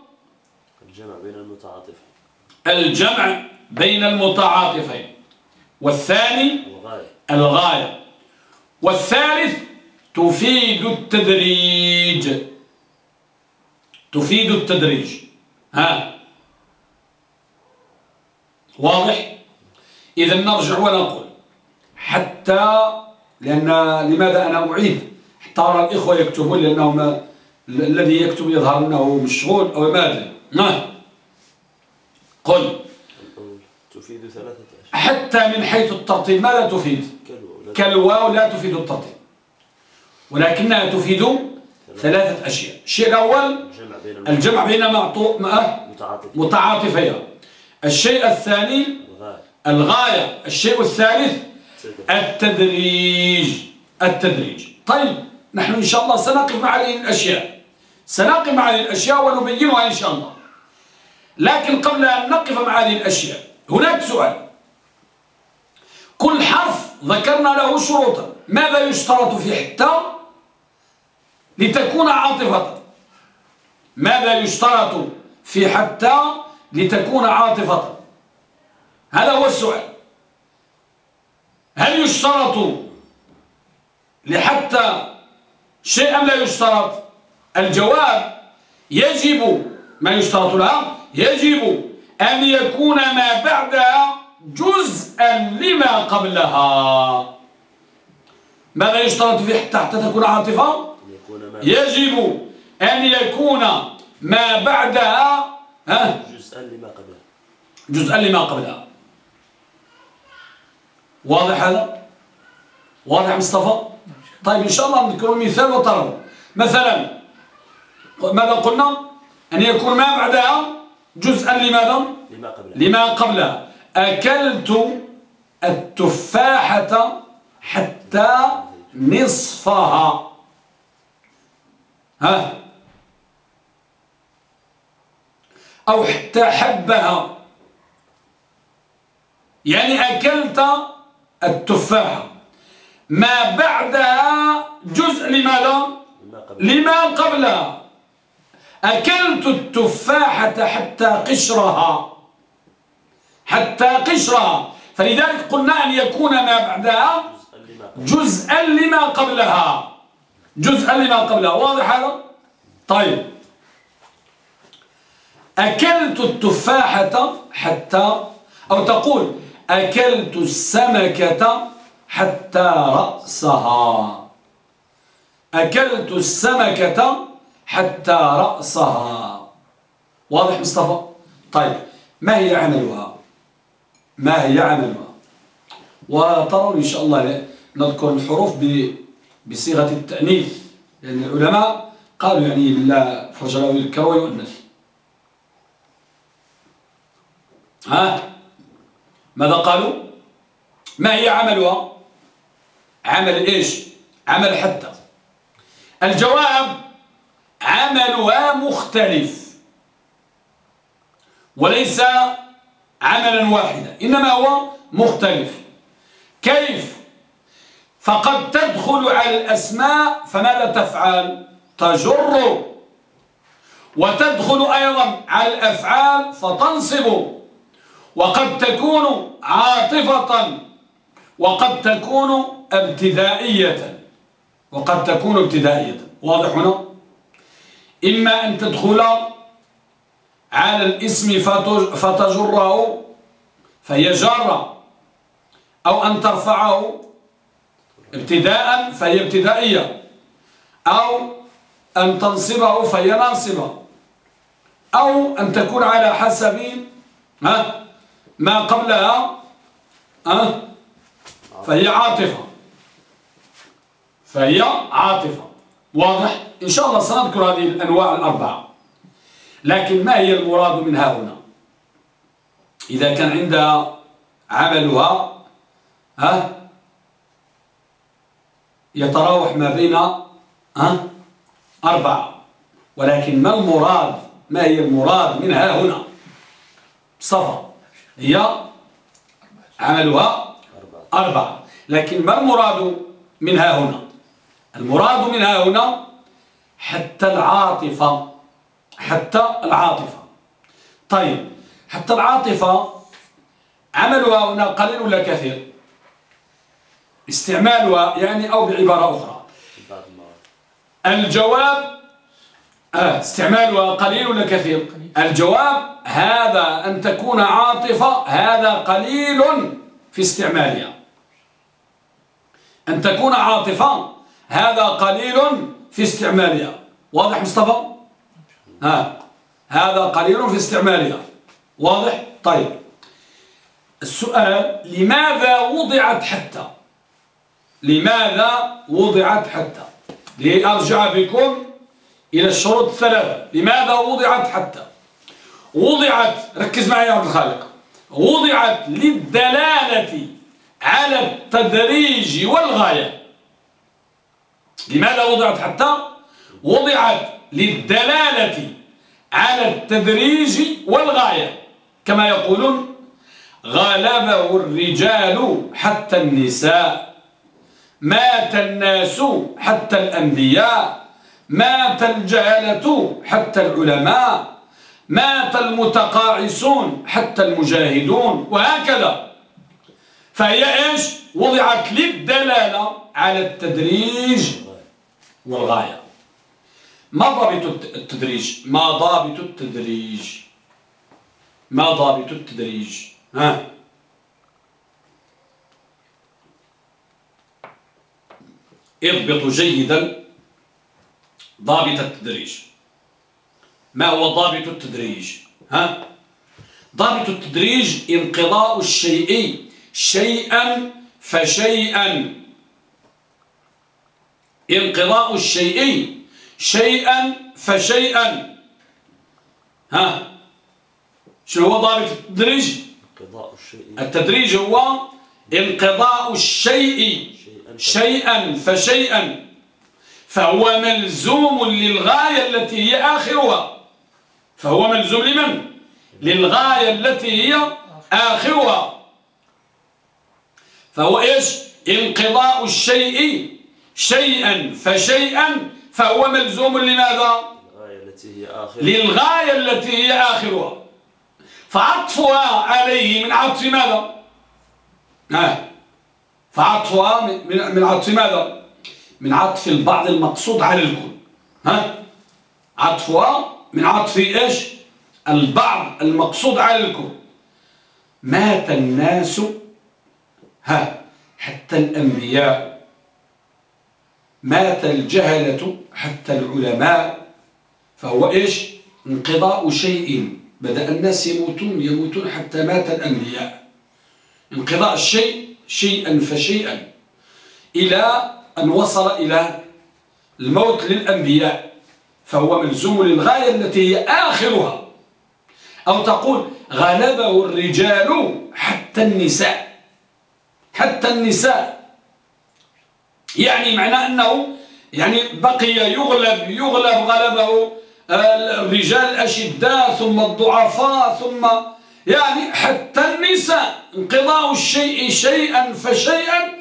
الجمع بين المتعاطفين. الجمع بين المتعاطفين. والثاني؟ الغاية. الغاية. والثالث؟ تفيد التدريج. تفيد التدريج. ها؟ واضح؟ إذا نرجع ونقول حتى لأن لماذا أنا أعيد؟ حتى أرى الإخوة يكتبون لأنهم الذي يكتب يظهر أنه مشغول أو ماذا؟ ما قل. تفيد ثلاثة أشياء. حتى من حيث الترتيب ماذا تفيد؟ كالواو لا تفيد. الترتيب. ولكنها تفيد ثلاثة أشياء. الشيء الأول الجمع بين متعاطفين الشيء الثاني الغاية. الشيء الثالث تدريج. التدريج. التدريج. طيب نحن إن شاء الله سنقف مع هذه الأشياء. سنقف مع هذه الأشياء ونبينها إن شاء الله. لكن قبل أن نقف مع هذه الأشياء هناك سؤال. كل حرف ذكرنا له شروطا. ماذا يشترط في حتى؟ لتكون عاطفة. ماذا يشترط في حتى؟ لتكون عاطفة. هذا هو السؤال. هل يشترط لحتى؟ شيء أم لا يشترط. الجواب يجب ما يشترط لها يجب أن يكون ما بعدها جزءا لما قبلها. ماذا يشترط في حتى حتى تكون عاطفة يجب أن يكون ما بعدها ها؟ جزءا لما قبله جزءا لما قبلها. واضح هذا؟ واضح مصطفى؟ طيب إن شاء الله نذكر مثال وترى. مثلا ماذا قلنا؟ أن يكون ما بعدها جزءا لماذا؟ لما قبله لما قبلها. أكلت التفاحة حتى نصفها. ها؟ أو حتى حبها. يعني أكلت التفاحة. ما بعدها جزء لماذا؟ لما قبلها. أكلت التفاحة حتى قشرها. حتى قشرها. فلذلك قلنا أن يكون ما بعدها جزءا لما قبلها. جزءا لما قبلها. واضح هذا؟ طيب. أكلت التفاحة حتى أو تقول أكلت السمكة حتى رأسها. أكلت السمكة حتى رأسها. واضح مصطفى؟ طيب ما هي عملها؟ ما هي عملها؟ وترون إن شاء الله نذكر الحروف بصيغة التأنيث لأن العلماء قالوا يعني لا فرج له يذكر ويؤنث ها؟ ماذا قالوا؟ ما هي عملها؟ عمل إيش؟ عمل حتى. الجواب عملها مختلف. وليس عملا واحدا إنما هو مختلف. كيف؟ فقد تدخل على الأسماء فماذا تفعل؟ تجر. وتدخل أيضا على الأفعال فتنصب. وقد تكون عاطفة. وقد تكون ابتدائية. وقد تكون ابتدائية. واضح هنا؟ إما أن تدخل على الاسم فتج- فتجره فهي جارة أو أن ترفعه ابتداء فهي ابتدائية أو أن تنصبه فهي ناصبة أو أن تكون على حسب ما قبلها ها فهي عاطفة فهي عاطفة. واضح؟ إن شاء الله سنذكر هذه الأنواع الأربعة. لكن ما هي المراد منها هنا إذا كان عندها عملها ها يتراوح ما بين ها أربعة. ولكن ما المراد ما هي المراد منها هنا؟ صفا هي عملها أربعة. لكن ما المراد منها هنا؟ المراد منها هنا حتى العاطفة حتى العاطفة. طيب حتى العاطفة عملها هنا قليل ولا كثير؟ استعمالها يعني أو بعبارة أخرى. الجواب آه استعمالها قليل ولا كثير؟ الجواب هذا أن تكون عاطفة هذا قليل في استعمالها. أن تكون عاطفة هذا قليل في استعمالها. واضح مصطفى؟ ها. هذا قليل في استعمالها. واضح؟ طيب. السؤال لماذا وضعت حتى؟ لماذا وضعت حتى؟ لأرجع بكم إلى الشروط الثلاثة. لماذا وضعت حتى؟ وضعت ركز معي يا عبد الخالق. وضعت للدلالة على التدريج والغاية. لماذا وضعت حتى؟ وضعت للدلالة على التدريج والغاية. كما يقولون غلبه الرجال حتى النساء. مات الناس حتى الأنبياء. مات الجهلة حتى العلماء. مات المتقاعسون حتى المجاهدون. وهكذا. فهي إيش؟ وضعت للدلالة على التدريج والغاية. ما ضابط التدريج؟ ما ضابط التدريج؟ ما ضابط التدريج؟ ها؟ اضبطوا جيدا ضابط التدريج. ما هو ضابط التدريج؟ ها؟ ضابط التدريج انقضاء الشيء شيئا فشيئا. انقضاء الشيء شيئا فشيئا. ها؟ شنو هو ضابط التدريج؟ قضاء الشيء. التدريج هو انقضاء الشيء شيئا شيئا فشيئا. فهو ملزوم للغاية التي هي آخرها. فهو ملزوم لمن؟ للغاية التي هي آخرها. فهو إيش؟ انقضاء الشيء. شيئا فشيئا فهو ملزوم لماذا؟ الغاية التي هي آخر للغاية التي هي آخرها فعطفها عليه من عطف ماذا؟ ها فعطفها من- من من عطف ماذا؟ من عطف البعض المقصود على الكل ها عطفها من عطف إيش؟ البعض المقصود على الكل مات الناس ها حتى الأنبياء مات الجهلة حتى العلماء فهو إيش؟ انقضاء شيء. بدأ الناس يموتون يموتون حتى مات الأنبياء. انقضاء الشيء شيئا فشيئا إلى أن وصل إلى الموت للأنبياء. فهو ملزوم للغاية التي هي آخرها. أو تقول غلبه الرجال حتى النساء حتى النساء. يعني معنى أنه يعني بقي يغلب يغلب غلبه الرجال الأشداء ثم الضعفاء ثم يعني حتى النساء. انقضاء الشيء شيئا فشيئا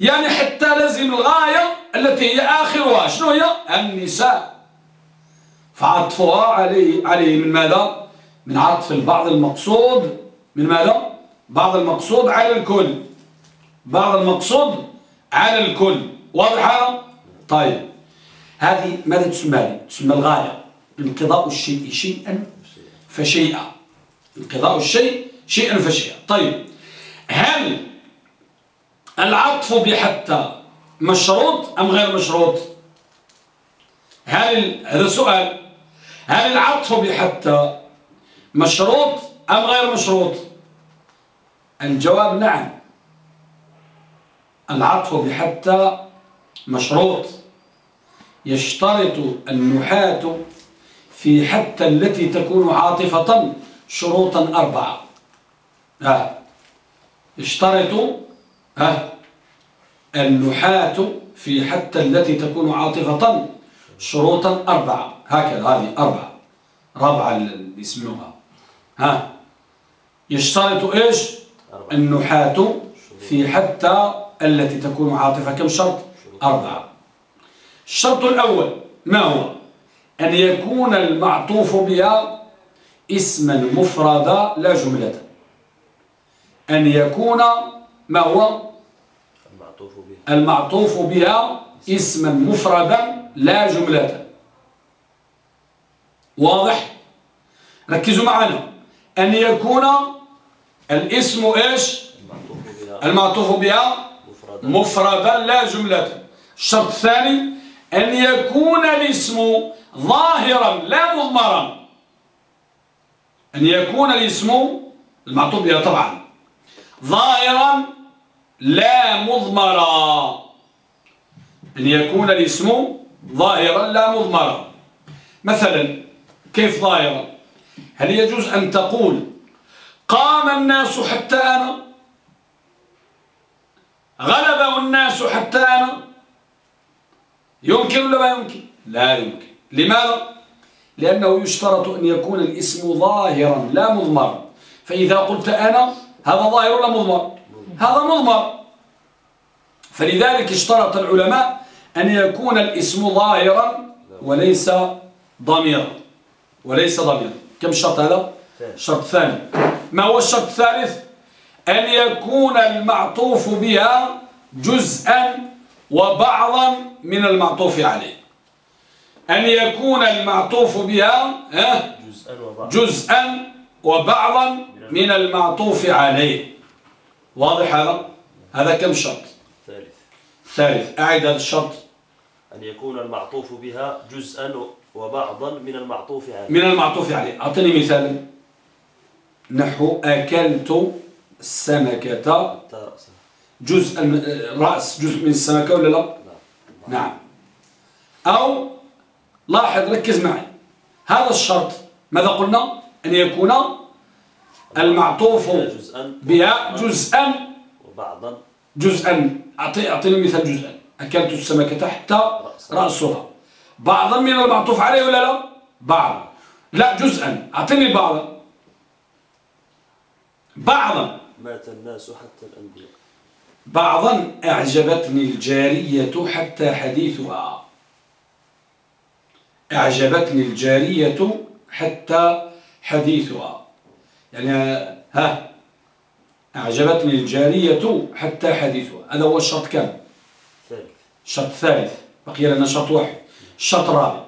يعني حتى لازم الغاية التي هي آخرها. شنو هي؟ النساء. فعطفها عليه عليه من ماذا؟ من عطف البعض المقصود. من ماذا؟ بعض المقصود على الكل. بعض المقصود على الكل. واضح هذا طيب. هذه ماذا تسمى لي؟ تسمى الغاية. انقضاء الشيء شيئا فشيئا. انقضاء الشيء شيئا فشيئا. طيب. هل العطف بحتى مشروط أم غير مشروط؟ هل هذا سؤال. هل العطف بحتى مشروط أم غير مشروط؟ الجواب نعم. العطف بحتى مشروط يشترط النحاة في حتى التي تكون عاطفة شروطا أربعة. ها. يشترط ها النحاة في حتى التي تكون عاطفة شروطا أربعة. هكذا هذه أربعة. رابعة اللي يسموها ها. يشترط إيش؟ النحاة في حتى التي تكون عاطفة. كم شرط؟ أربعة. الشرط الأول ما هو؟ أن يكون المعطوف بها اسما مفردا لا جملة. أن يكون ما هو؟ المعطوف به المعطوف بها اسما مفردا لا جملة. واضح؟ ركزوا معنا. أن يكون الاسم إيش؟ المعطوف بها. بها مفردا لا جملة. الشرط الثاني أن يكون الاسم ظاهرا لا مضمرا. أن يكون الاسم المعطوف بها طبعا. ظاهرا لا مضمرا. أن يكون الاسم ظاهرا لا مضمرا. مثلا كيف ظاهرا؟ هل يجوز أن تقول قام الناس حتى أنا؟ غلبه الناس حتى أنا؟ يمكن ولا ما يمكن لا يمكن لماذا؟ لأنه يشترط أن يكون الاسم ظاهرا لا مضمرا. فإذا قلت أنا هذا ظاهر ولا مضمر؟ هذا مضمر. فلذلك اشترط العلماء أن يكون الاسم ظاهرا وليس ضميرا. وليس ضميرا. كم شرط هذا؟ الشرط الثاني ما هو الشرط الثالث؟ أن يكون المعطوف بها جزءا وبعضا من المعطوف عليه. أن يكون المعطوف بها ها، جزءا وبعض جزءا وبعضا من المعطوف عليه. واضح هذا؟ هذا كم شرط؟ ثالث. ثالث. أعد هذا الشرط. أن يكون المعطوف بها جزءا وبعضا من المعطوف عليه. من المعطوف عليه. أعطني مثالا نحو أكلت السمكة. جزء رأس جزء من السمكة ولا لا؟ نعم. أو لاحظ ركز معي. هذا الشرط ماذا قلنا؟ أن يكون المعطوف بها جزءا وبعضا. جزءا. أعطي أعطيني مثال جزءا. أكلت السمكة حتى رأسها. رأسها. بعضا من المعطوف عليه ولا لا؟ بعض لا جزءا. أعطيني بعضا. بعضا. مات الناس حتى الأنبياء. بعضا أعجبتني الجارية حتى حديثها. أعجبتني الجارية حتى حديثها. يعني ها أعجبتني الجارية حتى حديثها. هذا هو الشرط كم ثالث. الشرط الثالث بقي لنا شرط واحد. الشرط الرابع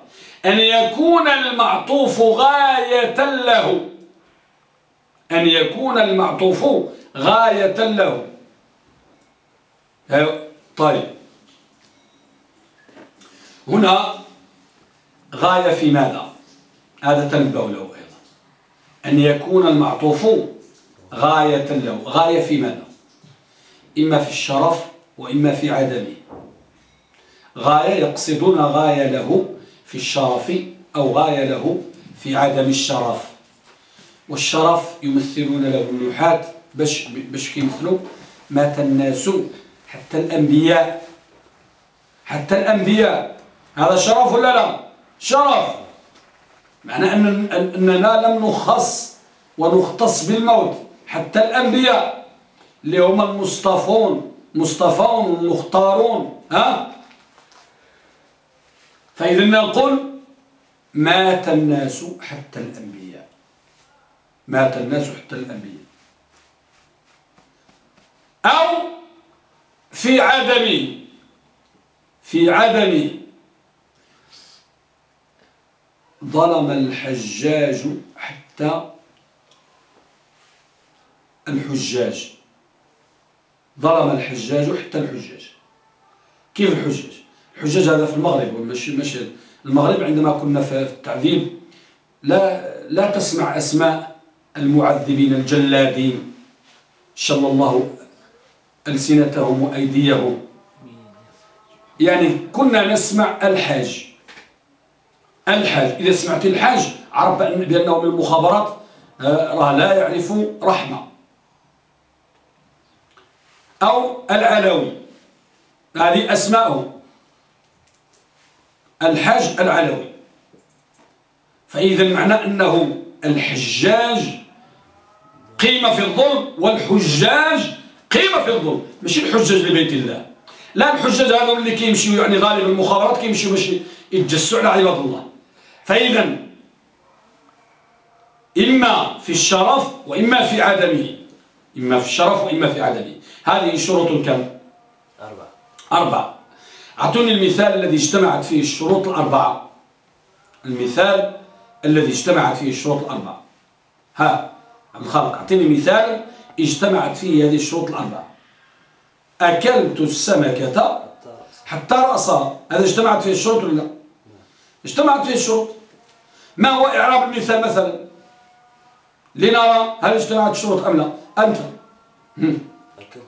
أن يكون المعطوف غاية له. أن يكون المعطوف غاية له. طيب. هنا غاية في ماذا؟ هذا تنبه له أيضا. أن يكون المعطوف غاية له. غاية في ماذا؟ إما في الشرف وإما في عدمه. غاية يقصدون غاية له في الشرف أو غاية له في عدم الشرف. والشرف يمثلون له النحاة باش باش كيمثلوا مات الناس حتى الأنبياء. حتى الأنبياء. هذا شرف ولا لا؟ شرف. معنى أن أننا لم نخص ونختص بالموت. حتى الأنبياء. اللي هم المصطفون. مصطفون المختارون ها؟ فإذا نقول مات الناس حتى الأنبياء. مات الناس حتى الأنبياء. أو في عدم في عدم ظلم الحجاج حتى الحجاج. ظلم الحجاج حتى الحجاج. كيف الحجاج؟ الحجاج هذا في المغرب ماشي ماشي. المغرب عندما كنا في التعذيب لا لا تسمع أسماء المعذبين الجلادين شل الله ألسنتهم وأيديهم. يعني كنا نسمع الحاج. الحاج إذا سمعت الحاج عرف بأن- بأنه من المخابرات آه، راه لا يعرف رحمة. أو العلوي. هذه أسماءه الحاج العلوي. فإذا معنى أنه الحجاج قيمة في الظلم والحجاج قيمة في الظلم ماشي الحجاج لبيت الله. لا الحجاج هذول اللي كيمشيوا يعني غالب المخابرات كيمشيوا باش يتجسوا على عباد الله. فإذا إما في الشرف وإما في عدمه. إما في الشرف وإما في عدمه. هذه شروط كم؟ أربعة. أربعة. أعطوني المثال الذي اجتمعت فيه الشروط الأربعة. المثال الذي اجتمعت فيه الشروط الأربعة. ها عبد الخالق أعطيني مثال اجتمعت فيه هذه الشروط الأربعة. أكلت السمكة حتى رأسها. هذا اجتمعت فيه الشروط ولا لا؟ اجتمعت فيه الشروط. ما هو إعراب المثال مثلا؟ لنرى هل اجتمعت الشروط أم لا. أنت. أكلت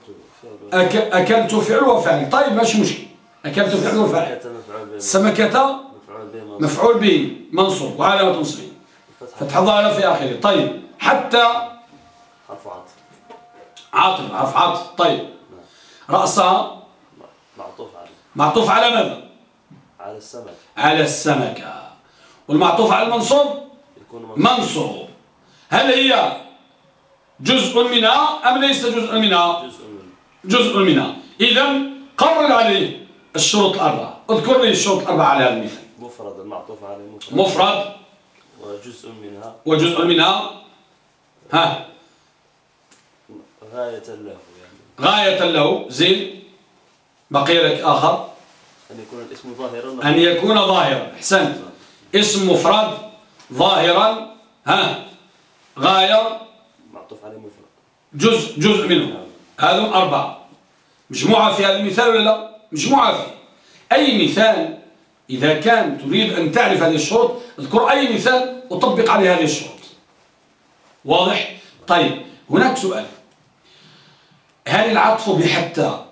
فعل أك... أكلت فعل وفعل طيب ماشي مشكل أكلت فعل وفعل حتى مفعول. به السمكة مفعول. به منصوب. وعلامة نصبه فتح ظاهرة في آخره. طيب حتى عاطف عف عاطف؟ طيب. رأسها؟ معطوف على معطوف على ماذا؟ على السمك. على السمكة والمعطوف على المنصوب؟ يكون منصوب. منصوب. هل هي جزء منها أم ليس جزء منها؟ جزء من جزء منها. إذا قرر عليه الشروط الأربعة. اذكر لي الشروط الأربعة على هذا المثال. مفرد المعطوف عليه مفرد. مفرد. وجزء منها. وجزء منها. ها. غاية له يعني. غاية له زين. بقي لك آخر. أن يكون الاسم ظاهرا. أن يكون ظاهرا. أحسنت. اسم مفرد ظاهرا. ها. غاية. معطوف عليه مفرد. جزء جزء منه. هذم أربعة. مجموعة في هذا المثال ولا لا؟ مجموعة فيه أي مثال إذا كان تريد أن تعرف هذه الشروط اذكر أي مثال وطبق عليه هذه الشروط. واضح؟ طيب هناك سؤال. هل العطف بحتى؟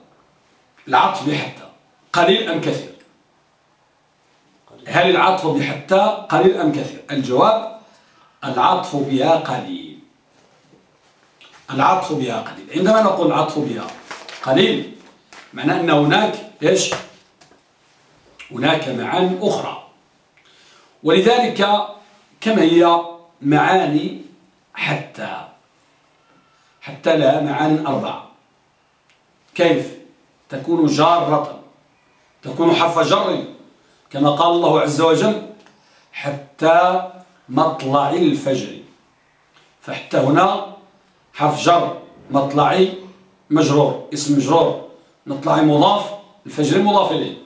العطف بحتى. قليل أم كثير؟ هل العطف بحتى؟ قليل أم كثير. الجواب العطف بها قليل. العطف بها قليل. عندما نقول العطف بها قليل معناه أن هناك إيش؟ هناك معان أخرى. ولذلك كما هي معاني حتى حتى لها معان أربعة. كيف؟ تكون جارة تكون حرف جر كما قال الله عز وجل حتى مطلع الفجر فحتى هنا حرف جر مطلعي مجرور اسم مجرور مطلعي مضاف الفجر مضاف إليه.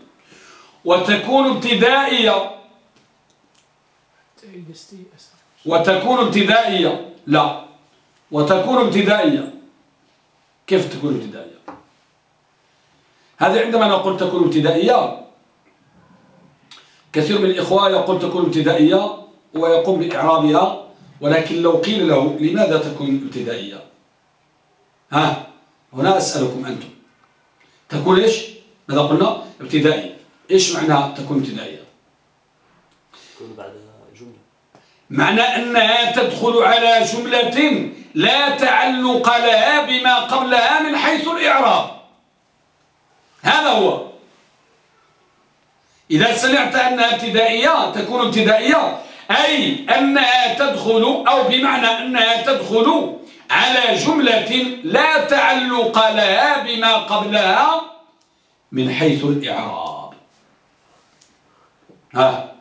وتكون ابتدائية. وتكون ابتدائية لا. وتكون ابتدائية. كيف تكون ابتدائية؟ هذه عندما نقول تكون ابتدائية كثير من الإخوة يقول تكون ابتدائية ويقوم بإعرابها ولكن لو قيل له لماذا تكون ابتدائية؟ ها هنا أسألكم أنتم. تكون إيش؟ ماذا قلنا؟ ابتدائية. إيش معنى تكون ابتدائية؟ يكون بعدها جملة. معنى أنها تدخل على جملة لا تعلق لها بما قبلها من حيث الإعراب. هذا هو. إذا سمعت أنها ابتدائية تكون ابتدائية. أي أنها تدخل أو بمعنى أنها تدخل على جملة لا تعلق لها بما قبلها من حيث الإعراب. ها.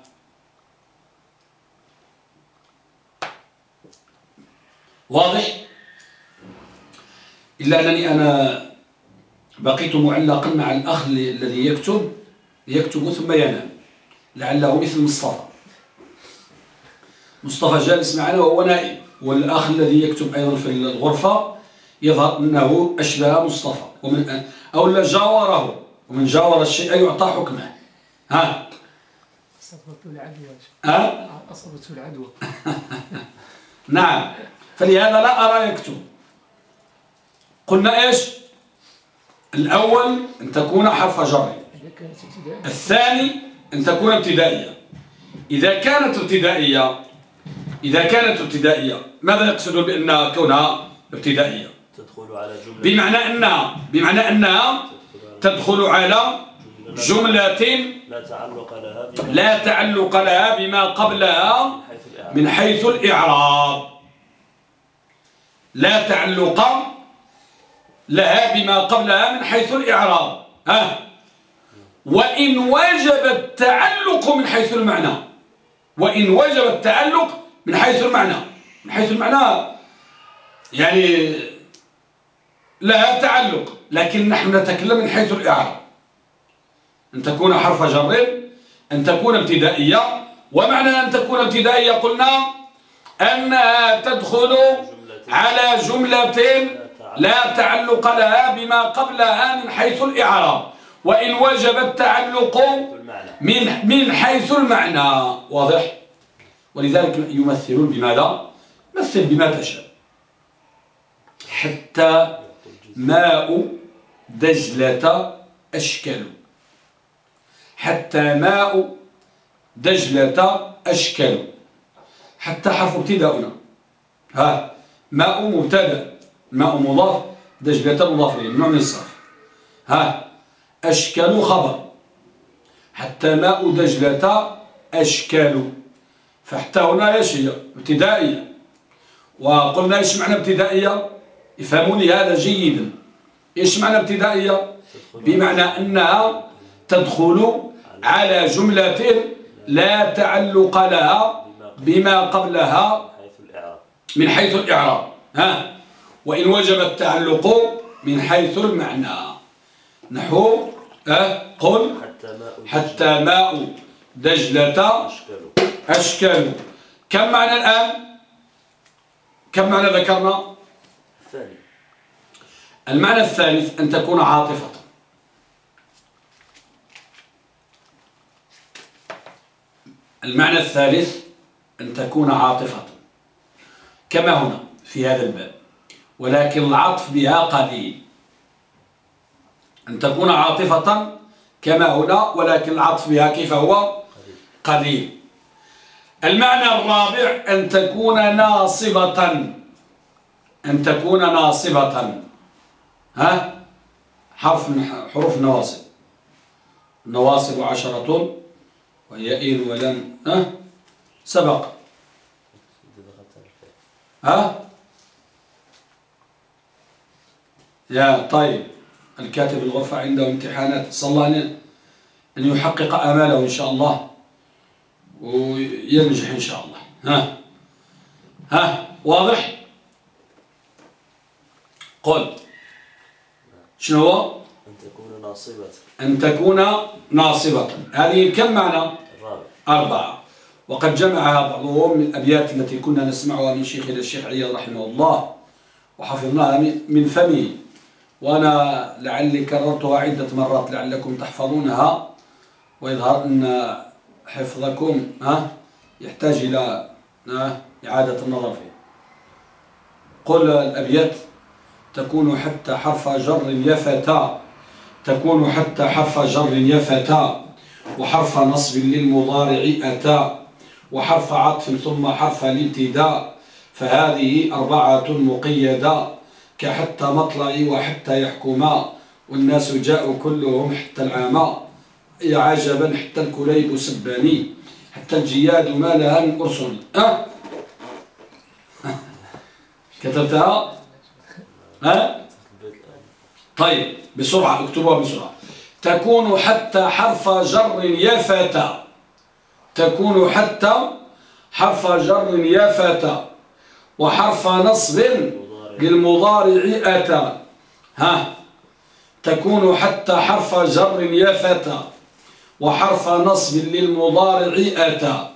واضح؟ إلا أنني أنا بقيت معلقا مع الأخ الذي يكتب يكتب ثم ينام. لعله مثل مصطفى. مصطفى جالس معنا وهو نائم. والأخ الذي يكتب أيضا في الغرفة يظهر أنه أشبه مصطفى. ومن أو لا جاوره. ومن جاور الشيء يعطى حكمه. ها؟ أصابته العدوى. ها؟ أصابته العدوى. نعم. فلهذا لا أرى يكتب. قلنا إيش؟ الأول أن تكون حرف جر. الثاني أن تكون ابتدائية. إذا كانت ابتدائية إذا كانت ابتدائية ماذا يقصد بأن كونها ابتدائية؟ تدخل على جملة. بمعنى أنها بمعنى أنها تدخل على جملة لا تعلق لها بما لا تعلق لها بما قبلها من حيث الإعراب. لا تعلق لها بما قبلها من حيث الإعراب. ها؟ وإن وجب التعلق من حيث المعنى. وإن وجب التعلق من حيث المعنى. من حيث المعنى يعني لها تعلق لكن نحن نتكلم من حيث الإعراب. أن تكون حرف جر أن تكون ابتدائية. ومعنى أن تكون ابتدائية قلنا أنها تدخل على جملة لا تعلق لها بما قبلها من حيث الإعراب. وإن وجب التعلق من من حيث المعنى. واضح؟ ولذلك يمثلون بماذا؟ مثل بما تشاء. حتى ماء دجلة أشكال. حتى ماء دجلة أشكال. حتى حرف ابتداؤنا. ها؟ ماء مبتدأ. ماء مضاف دجلة مضاف إليه ممنوع من الصرف. ها أشكال خبر. حتى ماء دجلة أشكال. فحتى هنا إيش هي؟ ابتدائية. وقلنا إيش معنى ابتدائية؟ افهموني هذا جيدا. إيش معنى ابتدائية؟ بمعنى أنها تدخل على جملة لا تعلق لها بما قبلها من حيث الإعراب. ها؟ وإن وجب التعلق من حيث المعنى. نحو أه؟ قل. حتى ماء. دجلة. أشكال. أشكال. كم معنى الآن؟ كم معنى ذكرنا؟ الثاني. المعنى الثالث أن تكون عاطفة. المعنى الثالث أن تكون عاطفة. كما هنا في هذا الباب. ولكن العطف بها قليل. أن تكون عاطفة كما هنا ولكن العطف بها كيف هو؟ قليل. المعنى الرابع أن تكون ناصبة. أن تكون ناصبة. ها؟ حرف من حروف النواصب النواصب عشرة وهي إن ولم ها؟ سبق. ها؟ يا طيب الكاتب الغرفة عنده امتحانات صلى الله عليه أن يحقق آماله إن شاء الله وينجح إن شاء الله. ها؟ ها؟ واضح؟ قل. شنو هو؟ أن تكون ناصبة. أن تكون ناصبة. هذه كم معنى؟ الرابع. أربعة. وقد جمعها بعضهم من الأبيات التي كنا نسمعها من شيخنا الشيخ عياض رحمه الله وحفظناها من فمه. وأنا لعلي كررتها عدة مرات لعلكم تحفظونها. ويظهر أن حفظكم ها يحتاج إلى إعادة النظر فيه. قل الأبيات تكون حتى حرف جر يفتى تكون حتى حرف جر يفتى وحرف نصب للمضارع أتى وحرف عطف ثم حرف الابتداء فهذه أربعة مقيدة. كحتى مطلع وحتى يحكما والناس جاءوا كلهم حتى العام يا عجبا حتى الكليب سباني حتى الجياد ما لها من أرسل أه؟ كتبتها؟ أه؟ طيب بسرعة اكتبوها بسرعة تكون حتى حرف جر يا فتى تكون حتى حرف جر يا فتى وحرف نصب للمضارع أتى ها تكون حتى حرف جر يا فتى وحرف نصب للمضارع أتى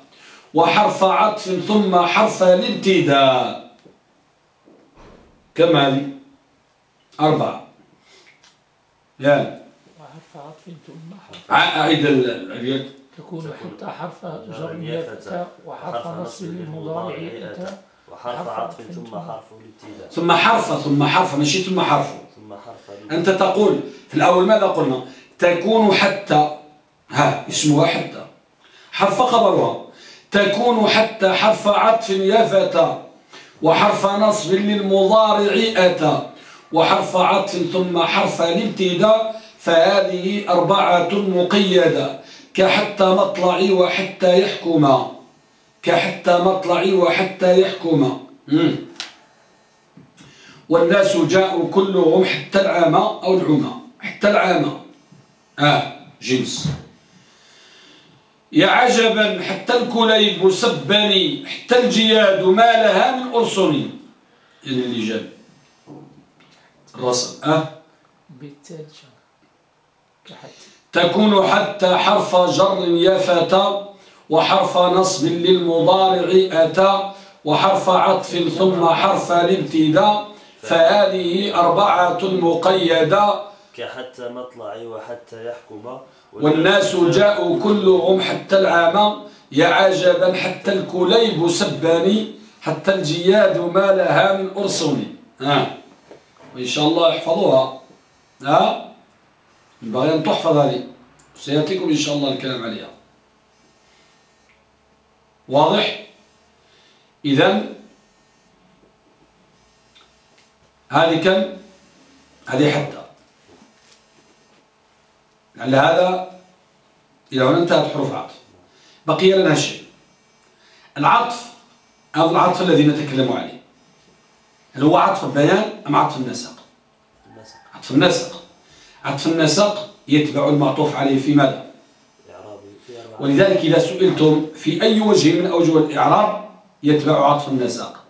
وحرف عطف ثم حرف الابتداء. كم هذه؟ أربعة. يا. وحرف عطف ثم حرف. أعيد الأبيات تكون حتى حرف جر يفتى وحرف نصب للمضارع أتى وحرف حرف عطف ثم ثم- حرف الابتداء. ثم حرف ثم حرف ماشي؟ ثم حرف. ثم حرف. أنت تقول في الأول ماذا قلنا؟ تكون حتى ها اسمها حتى حرف خبرها. تكون حتى حرف عطف يفتى وحرف نصب للمضارع أتى وحرف عطف ثم حرف الابتداء فهذه أربعة مقيدة كحتى مطلعي وحتى يحكم كحتى مطلعي وحتى يحكم. والناس جاءوا كلهم حتى العام أو العمى. حتى العام. آه جنس. يا عجبا حتى الكليب سبني حتى الجياد ما لها من أرسني يعني اللي جاب الرسل أه. تكون حتى حرف جر يا فتى وحرف نصب للمضارع أتى وحرف عطف ثم حرف الابتداء فهذه أربعة مقيدة. كحتى مطلعي وحتى يحكم. والناس جاءوا كلهم حتى العام. يا عجبا حتى الكليب سباني حتى الجياد ما لها من أرسني ها وإن شاء الله احفظوها ها ينبغي أن تحفظ هذه. سيأتيكم إن شاء الله الكلام عليها. واضح؟ إذا هذه كم؟ هذه حتى. لعل هذا إلى هنا انتهت حروف عطف بقي لنا شيء. العطف هذا العطف الذي نتكلم عليه. هل هو عطف البيان أم عطف النسق؟ عطف النسق. عطف النسق يتبع المعطوف عليه في ماذا ولذلك إذا سئلتم في أي وجه من أوجه الإعراب يتبع عطف النسق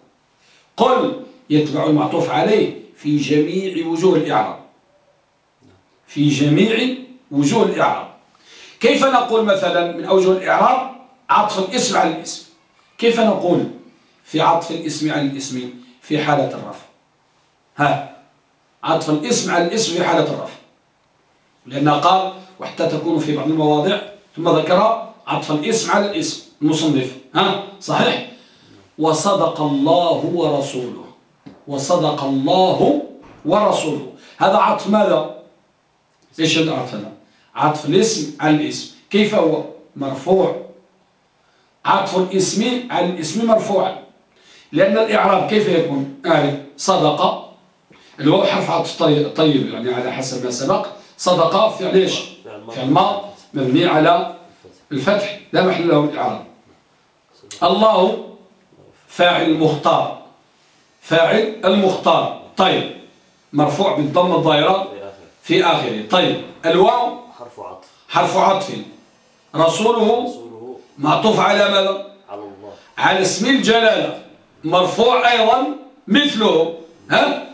قل يتبع المعطوف عليه في جميع وجوه الإعراب. في جميع وجوه الإعراب. كيف نقول مثلا من أوجه الإعراب؟ عطف الإسم على الإسم. كيف نقول في عطف الإسم على الإسم في حالة الرفع؟ ها عطف الإسم على الإسم في حالة الرفع. لأنه قال وحتى تكون في بعض المواضع ثم ذكر عطف الاسم على الاسم المصنف. ها؟ صحيح؟ وصدق الله ورسوله. وصدق الله ورسوله. هذا عطف ماذا؟ إيش العطف هذا؟ عطف الاسم على الاسم. كيف هو؟ مرفوع. عطف الاسم على الاسم مرفوع. لأن الإعراب كيف يكون؟ آه صدق. اللي هو حرف عطف طيب, طيب يعني على حسب ما سبق. صدق فعل إيش؟ فعل ما مبني على الفتح لا محل له الإعراب الله فاعل مختار. فاعل المختار. طيب مرفوع بالضم الظاهرة في آخره. طيب الواو حرف عطف. حرف عطف. رسوله معطوف على ماذا على الله. على اسم الجلالة. مرفوع أيضا مثله. ها؟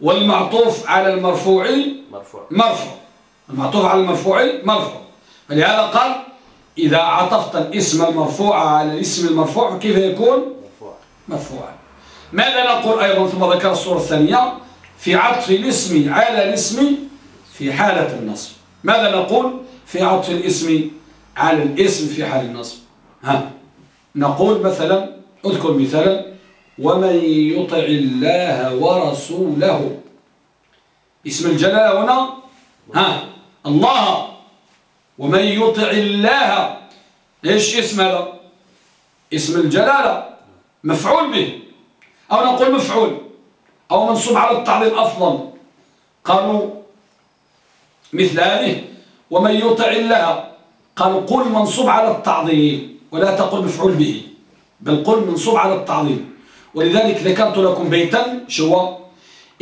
والمعطوف على المرفوع مرفوع. مرفوع. المعطوف على المرفوع مرفوع. فلهذا قال إذا عطفت الاسم المرفوع على الاسم المرفوع كيف يكون؟ مرفوع. مرفوع. ماذا نقول أيضا ثم ذكر الصورة الثانية؟ في عطف الاسم على الاسم في حالة النصب. ماذا نقول في عطف الاسم على الاسم في حال النصب؟ ها نقول مثلا أذكر مثالا ومن يطع الله ورسوله. اسم الجلالة هنا؟ ها الله. ومن يطع الله إيش اسم هذا؟ اسم الجلالة. مفعول به. أو نقول مفعول. أو منصوب على التعظيم أفضل. قالوا مثل هذه. ومن يطع الله. قالوا قل منصوب على التعظيم ولا تقل مفعول به. بل قل منصوب على التعظيم. ولذلك ذكرت لكم بيتا شو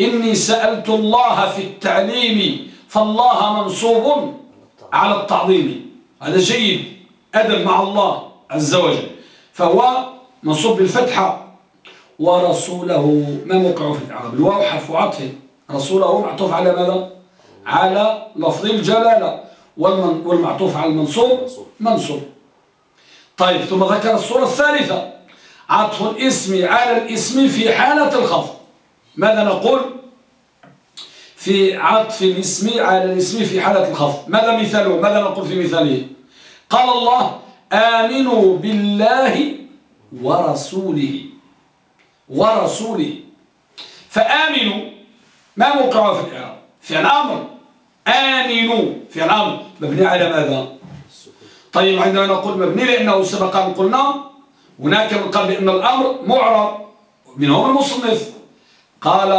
إني سألت الله في التعليم فالله منصوب. على التعظيم. هذا جيد. أدب مع الله عز وجل. فهو منصوب بالفتحة. ورسوله ما موقعه في العرب؟ الواو حرف عطف. رسوله معطوف على ماذا؟ على لفظ الجلالة. والمعطوف على المنصوب منصوب. طيب ثم ذكر الصورة الثالثة. عطف الاسم على الاسم في حالة الخفض. ماذا نقول؟ في عطف الاسم على الاسم في حالة الخفض. ماذا مثاله؟ ماذا نقول في مثاله؟ قال الله آمنوا بالله ورسوله. ورسوله. فآمنوا. ما موقعه في الإعراب؟ في الأمر. آمنوا. في الأمر. مبني على ماذا؟ طيب عندما نقول مبني لأنه سبق أن قلنا هناك من قال بأن الأمر معرب. منهم المصنف. قال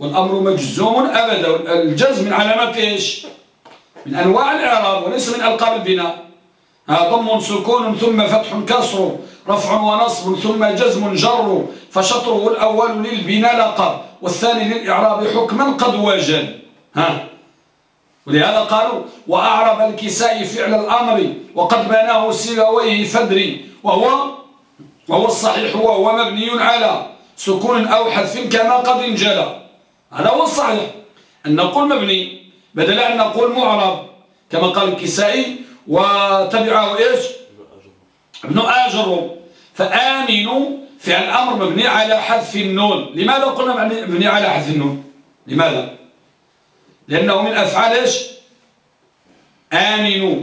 والأمر مجزوم أبدا. الجزم من علامات إيش؟ من أنواع الإعراب وليس من ألقاب البناء. ضم سكون ثم فتح كسر رفع ونصب ثم جزم جر فشطره الأول للبناء لقب والثاني للإعراب حكما قد وجد ها ولهذا قالوا وأعرب الكساء فعل الأمر وقد بناه سيبويه فدري وهو وهو الصحيح وهو مبني على سكون أو حذف كما قد انجلى. هذا هو الصحيح. أن نقول مبني بدل أن نقول معرب كما قال الكسائي وتبعه إيش؟ ابن آجر. فآمنوا فعل الأمر مبني على حذف النون. لماذا قلنا مبني على حذف النون؟ لماذا؟ لأنه من أفعال إيش؟ آمنوا.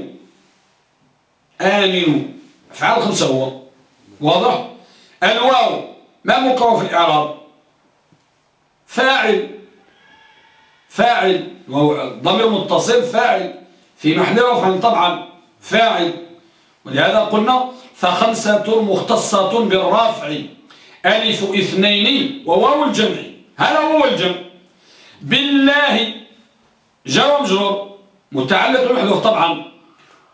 آمنوا. أفعال خمسة هو. واضح؟ الواو. ما موقعه في الإعراب؟ فاعل. فاعل. وهو ضمير متصل فاعل. في محل رفع طبعا فاعل. ولهذا قلنا فخمسة مختصة بالرافع ألف اثنين وواو الجمع. هذا هو الجمع. بالله. جر مجرور. متعلق بمحذوف طبعا.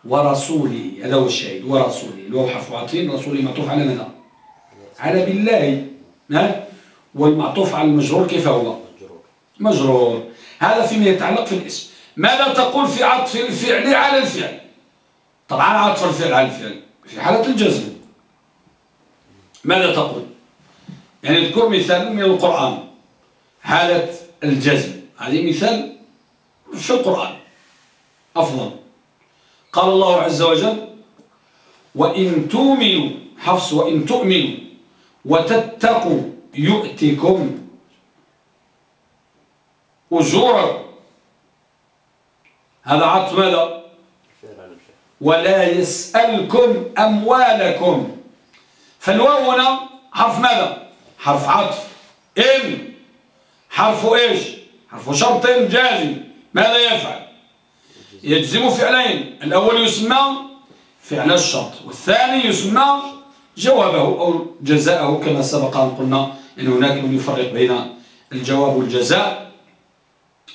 ورسوله هذا هو الشاهد. ورسوله اللي هو حرف عطفين رسوله معطوف على ماذا على بالله. ها؟ والمعطوف على المجرور كيف هو؟ مجرور. هذا فيما يتعلق في الاسم. ماذا تقول في عطف الفعل على الفعل؟ طبعا عطف الفعل على الفعل في حالة الجزم. ماذا تقول؟ يعني اذكر مثال من القرآن. حالة الجزم. هذه مثال في القرآن. أفضل. قال الله عز وجل وإن تؤمنوا حفص وإن تؤمنوا وتتقوا يؤتكم أجورا هذا عطف ماذا؟ ولا يسألكم أموالكم. فالواو هنا حرف ماذا؟ حرف عطف. إن حرف إيش؟ حرف شرط جازم. ماذا يفعل؟ يجزم فعلين. الأول يسمى فعل الشرط والثاني يسمى جوابه أو جزاءه كما سبق أن قلنا. أن هناك من يفرق بين الجواب والجزاء.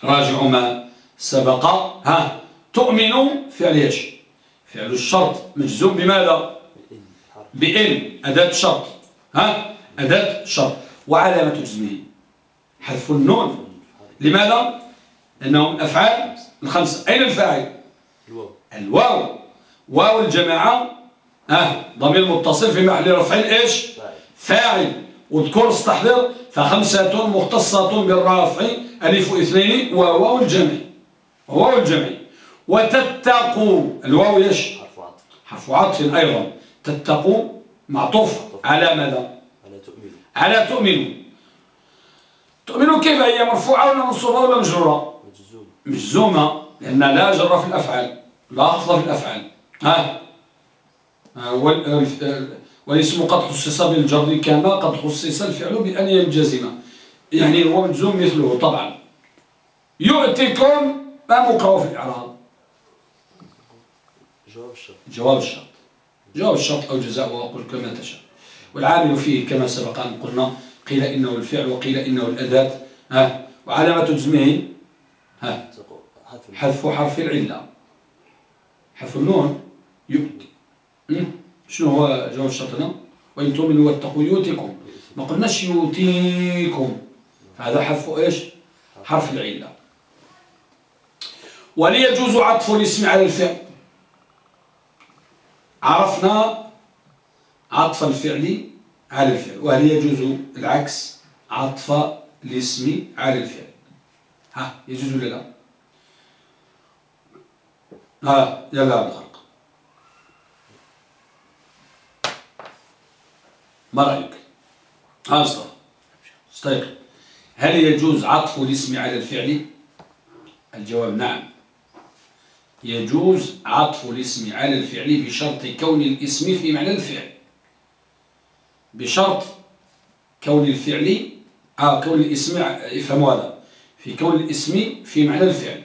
راجعوا ما سبق. ها تؤمن فعل إيش فعل الشرط مجزوم بماذا؟ بإن. أداة شرط. ها؟ أداة شرط. وعلامة جزمه. حذف النون. لماذا؟ لأنه من أفعال الخمسة. أين الفاعل؟ الواو. واو الجماعة. ها؟ ضمير متصل في محل رفع إيش فاعل. واذكر استحضر فخمسة مختصة بالرافع ألف اثنين وواو الجمع وواو الجمع وتتقوا الواو إيش؟ حرف عطف. أيضا. تتقوا معطوف على ماذا؟ على تؤمنوا. على تؤمنوا. تؤمنوا كيف هي مرفوعة ولا منصوبة ولا مجرورة؟ مجزومة. لأن لا جر في الأفعال. لا خفض في الأفعال. ها؟ والاسم قد خصص بالجر كما قد خصص الفعل بأن ينجزم يعني هو مجزوم مثله طبعا. يؤتكم ما موقعه في الإعراب. جواب الشرط. جواب الشرط. جواب الشرط أو جزاء وأقول كما تشاء. والعامل فيه كما سبق أن قلنا قيل إنه الفعل وقيل إنه الأداة. ها؟ وعلامة جزمه ها؟ حذف. حرف العلة. حذف النون يؤتي. شنو هو جواب الشرط هنا وإن تؤمنوا واتقوا يؤتكم. ما قلناش يؤتيكم. هذا حذف إيش؟ حرف العلة. وليجوز عطف الاسم على الفعل. عرفنا عطف الفعل على الفعل. وهل يجوز العكس عطف الاسم على الفعل. ها يجوز ولا لا؟ ها يلا الخلق ما رأيك؟ ها مصطفى استيقظ هل يجوز عطف الاسم على الفعل؟ الجواب نعم. يجوز عطف الاسم على الفعل بشرط كون الاسم في معنى الفعل. بشرط كون الفعل آه كون الاسم افهموا هذا. في كون الاسم في معنى الفعل.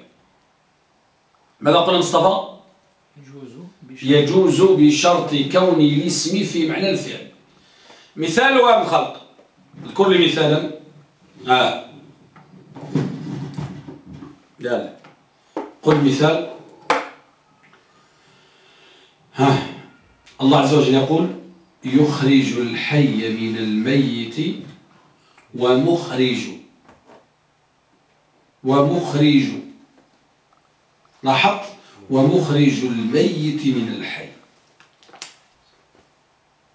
ماذا قلنا مصطفى؟ يجوز بشرط كون الاسم في معنى الفعل. مثالها الخلق اذكر لي مثالا. آه. لا قل مثال. ها. الله عز وجل يقول يخرج الحي من الميت ومخرج. ومخرج. لاحظت؟ ومخرج الميت من الحي.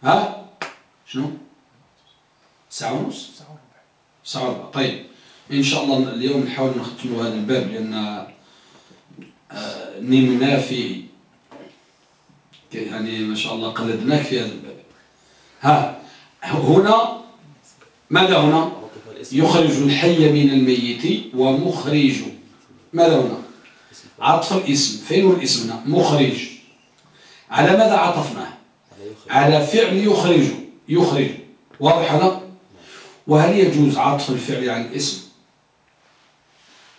ها؟ شنو؟ ساعة ونص؟ ساعة وربع. طيب إن شاء الله اليوم نحاول نختم هذا الباب لأن آه، نمنا فيه يعني ما شاء الله قلدناك في هذا الباب. ها هنا ماذا هنا؟ يخرج الحي من الميت ومخرج. ماذا هنا؟ عطف الاسم. فين هو الاسم هنا؟ مخرج. على ماذا عطفناه؟ على فعل يخرج. يخرج. واضح هذا وهل يجوز عطف الفعل على الاسم؟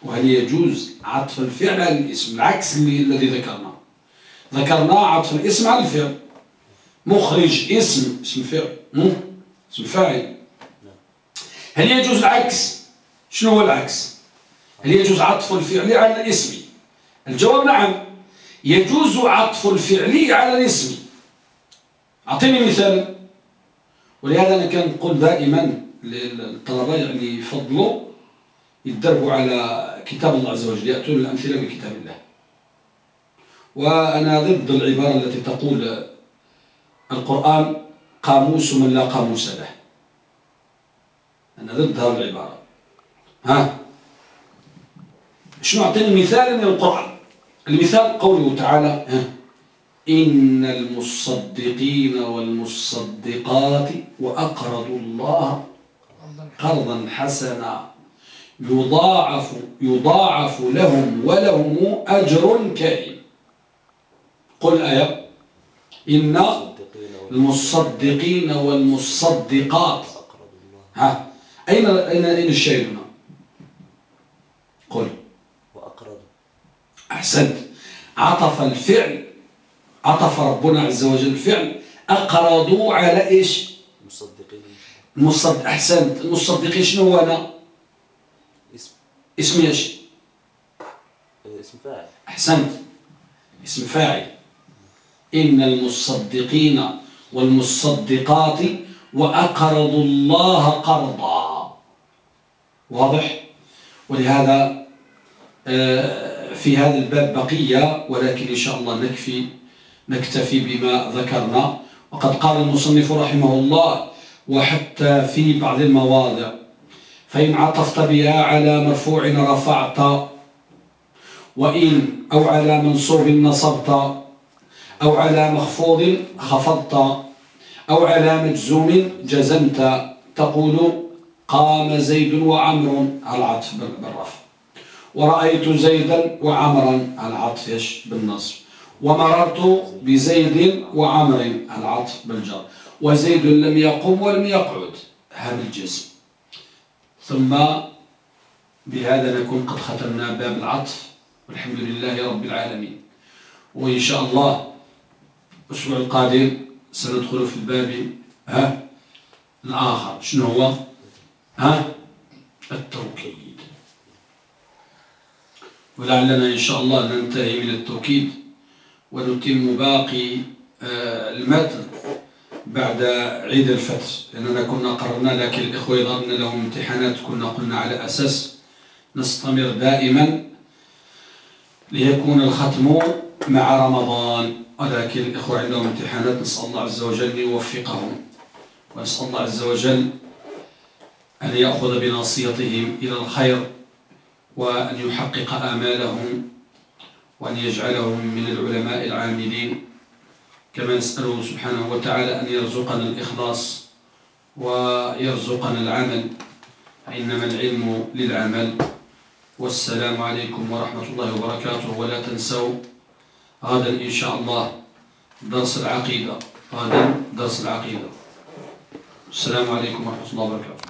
وهل يجوز عطف الفعل على الاسم؟ العكس الذي ذكرناه. ذكرنا عطف الاسم على الفعل. مخرج اسم اسم فعل. اسم فاعل. هل يجوز العكس؟ شنو هو العكس؟ هل يجوز عطف الفعل على الاسم؟ الجواب نعم. يجوز عطف الفعل على الاسم. أعطيني مثال. ولهذا أنا كان نقول دائما للطلبة يعني يفضلوا يتدربوا على كتاب الله عز وجل يأتون الأمثلة بكتاب الله. وأنا ضد العبارة التي تقول القرآن قاموس من لا قاموس له. أنا ضد هذه العبارة. ها؟ شنو أعطيني مثال من القرآن؟ المثال قوله تعالى ها؟ إن المصدقين والمصدقات وأقرضوا الله قرضا حسنا. يضاعف يضاعف لهم ولهم أجر كريم. قل آية إن المصدقين والمصدقات. ها. أين أين أين الشيء هنا؟ قل. وأقرض أحسنت. عطف الفعل. عطف ربنا عز وجل الفعل أقرضوا على إيش؟ المصدقين المصدق أحسنت. المصدقين شنو هو أنا اسم. اسم إيش؟ اسم فاعل. أحسنت. اسم فاعل. إن المصدقين والمصدقات وأقرضوا الله قرضا. واضح؟ ولهذا آه، في هذا الباب بقية ولكن إن شاء الله نكفي. نكتفي بما ذكرنا. وقد قال المصنف رحمه الله وحتى في بعض المواضع فإن عطفت بها على مرفوع رفعت وإن أو على منصوب نصبت أو على مخفوض خفضت أو على مجزوم جزمت تقول قام زيد وعمر على العطف بالرفع ورأيت زيدا وعمرا على العطف بالنصب. ومررت بزيد وعمر العطف بالجر وزيد لم يقم ولم يقعد هذا الجسم. ثم بهذا نكون قد ختمنا باب العطف. والحمد لله رب العالمين. وإن شاء الله الأسبوع القادم سندخل في الباب ها الآخر. شنو هو؟ ها؟ التوكيد. ولعلنا إن شاء الله ننتهي من التوكيد. ونتم باقي آه، المتن بعد عيد الفتح. لأننا كنا قررنا لكن الإخوة يظن لهم امتحانات كنا قلنا على أساس نستمر دائما ليكون الختم مع رمضان. ولكن الإخوة عندهم امتحانات نسأل الله عز وجل أن يوفقهم ونسأل الله عز وجل أن يأخذ بناصيتهم إلى الخير وأن يحقق آمالهم. وأن يجعلهم من العلماء العاملين كما نسأله سبحانه وتعالى أن يرزقنا الإخلاص ويرزقنا العمل. إنما العلم للعمل. والسلام عليكم ورحمة الله وبركاته. ولا تنسوا غدا إن شاء الله درس العقيدة. غدا درس العقيدة. السلام عليكم ورحمة الله وبركاته.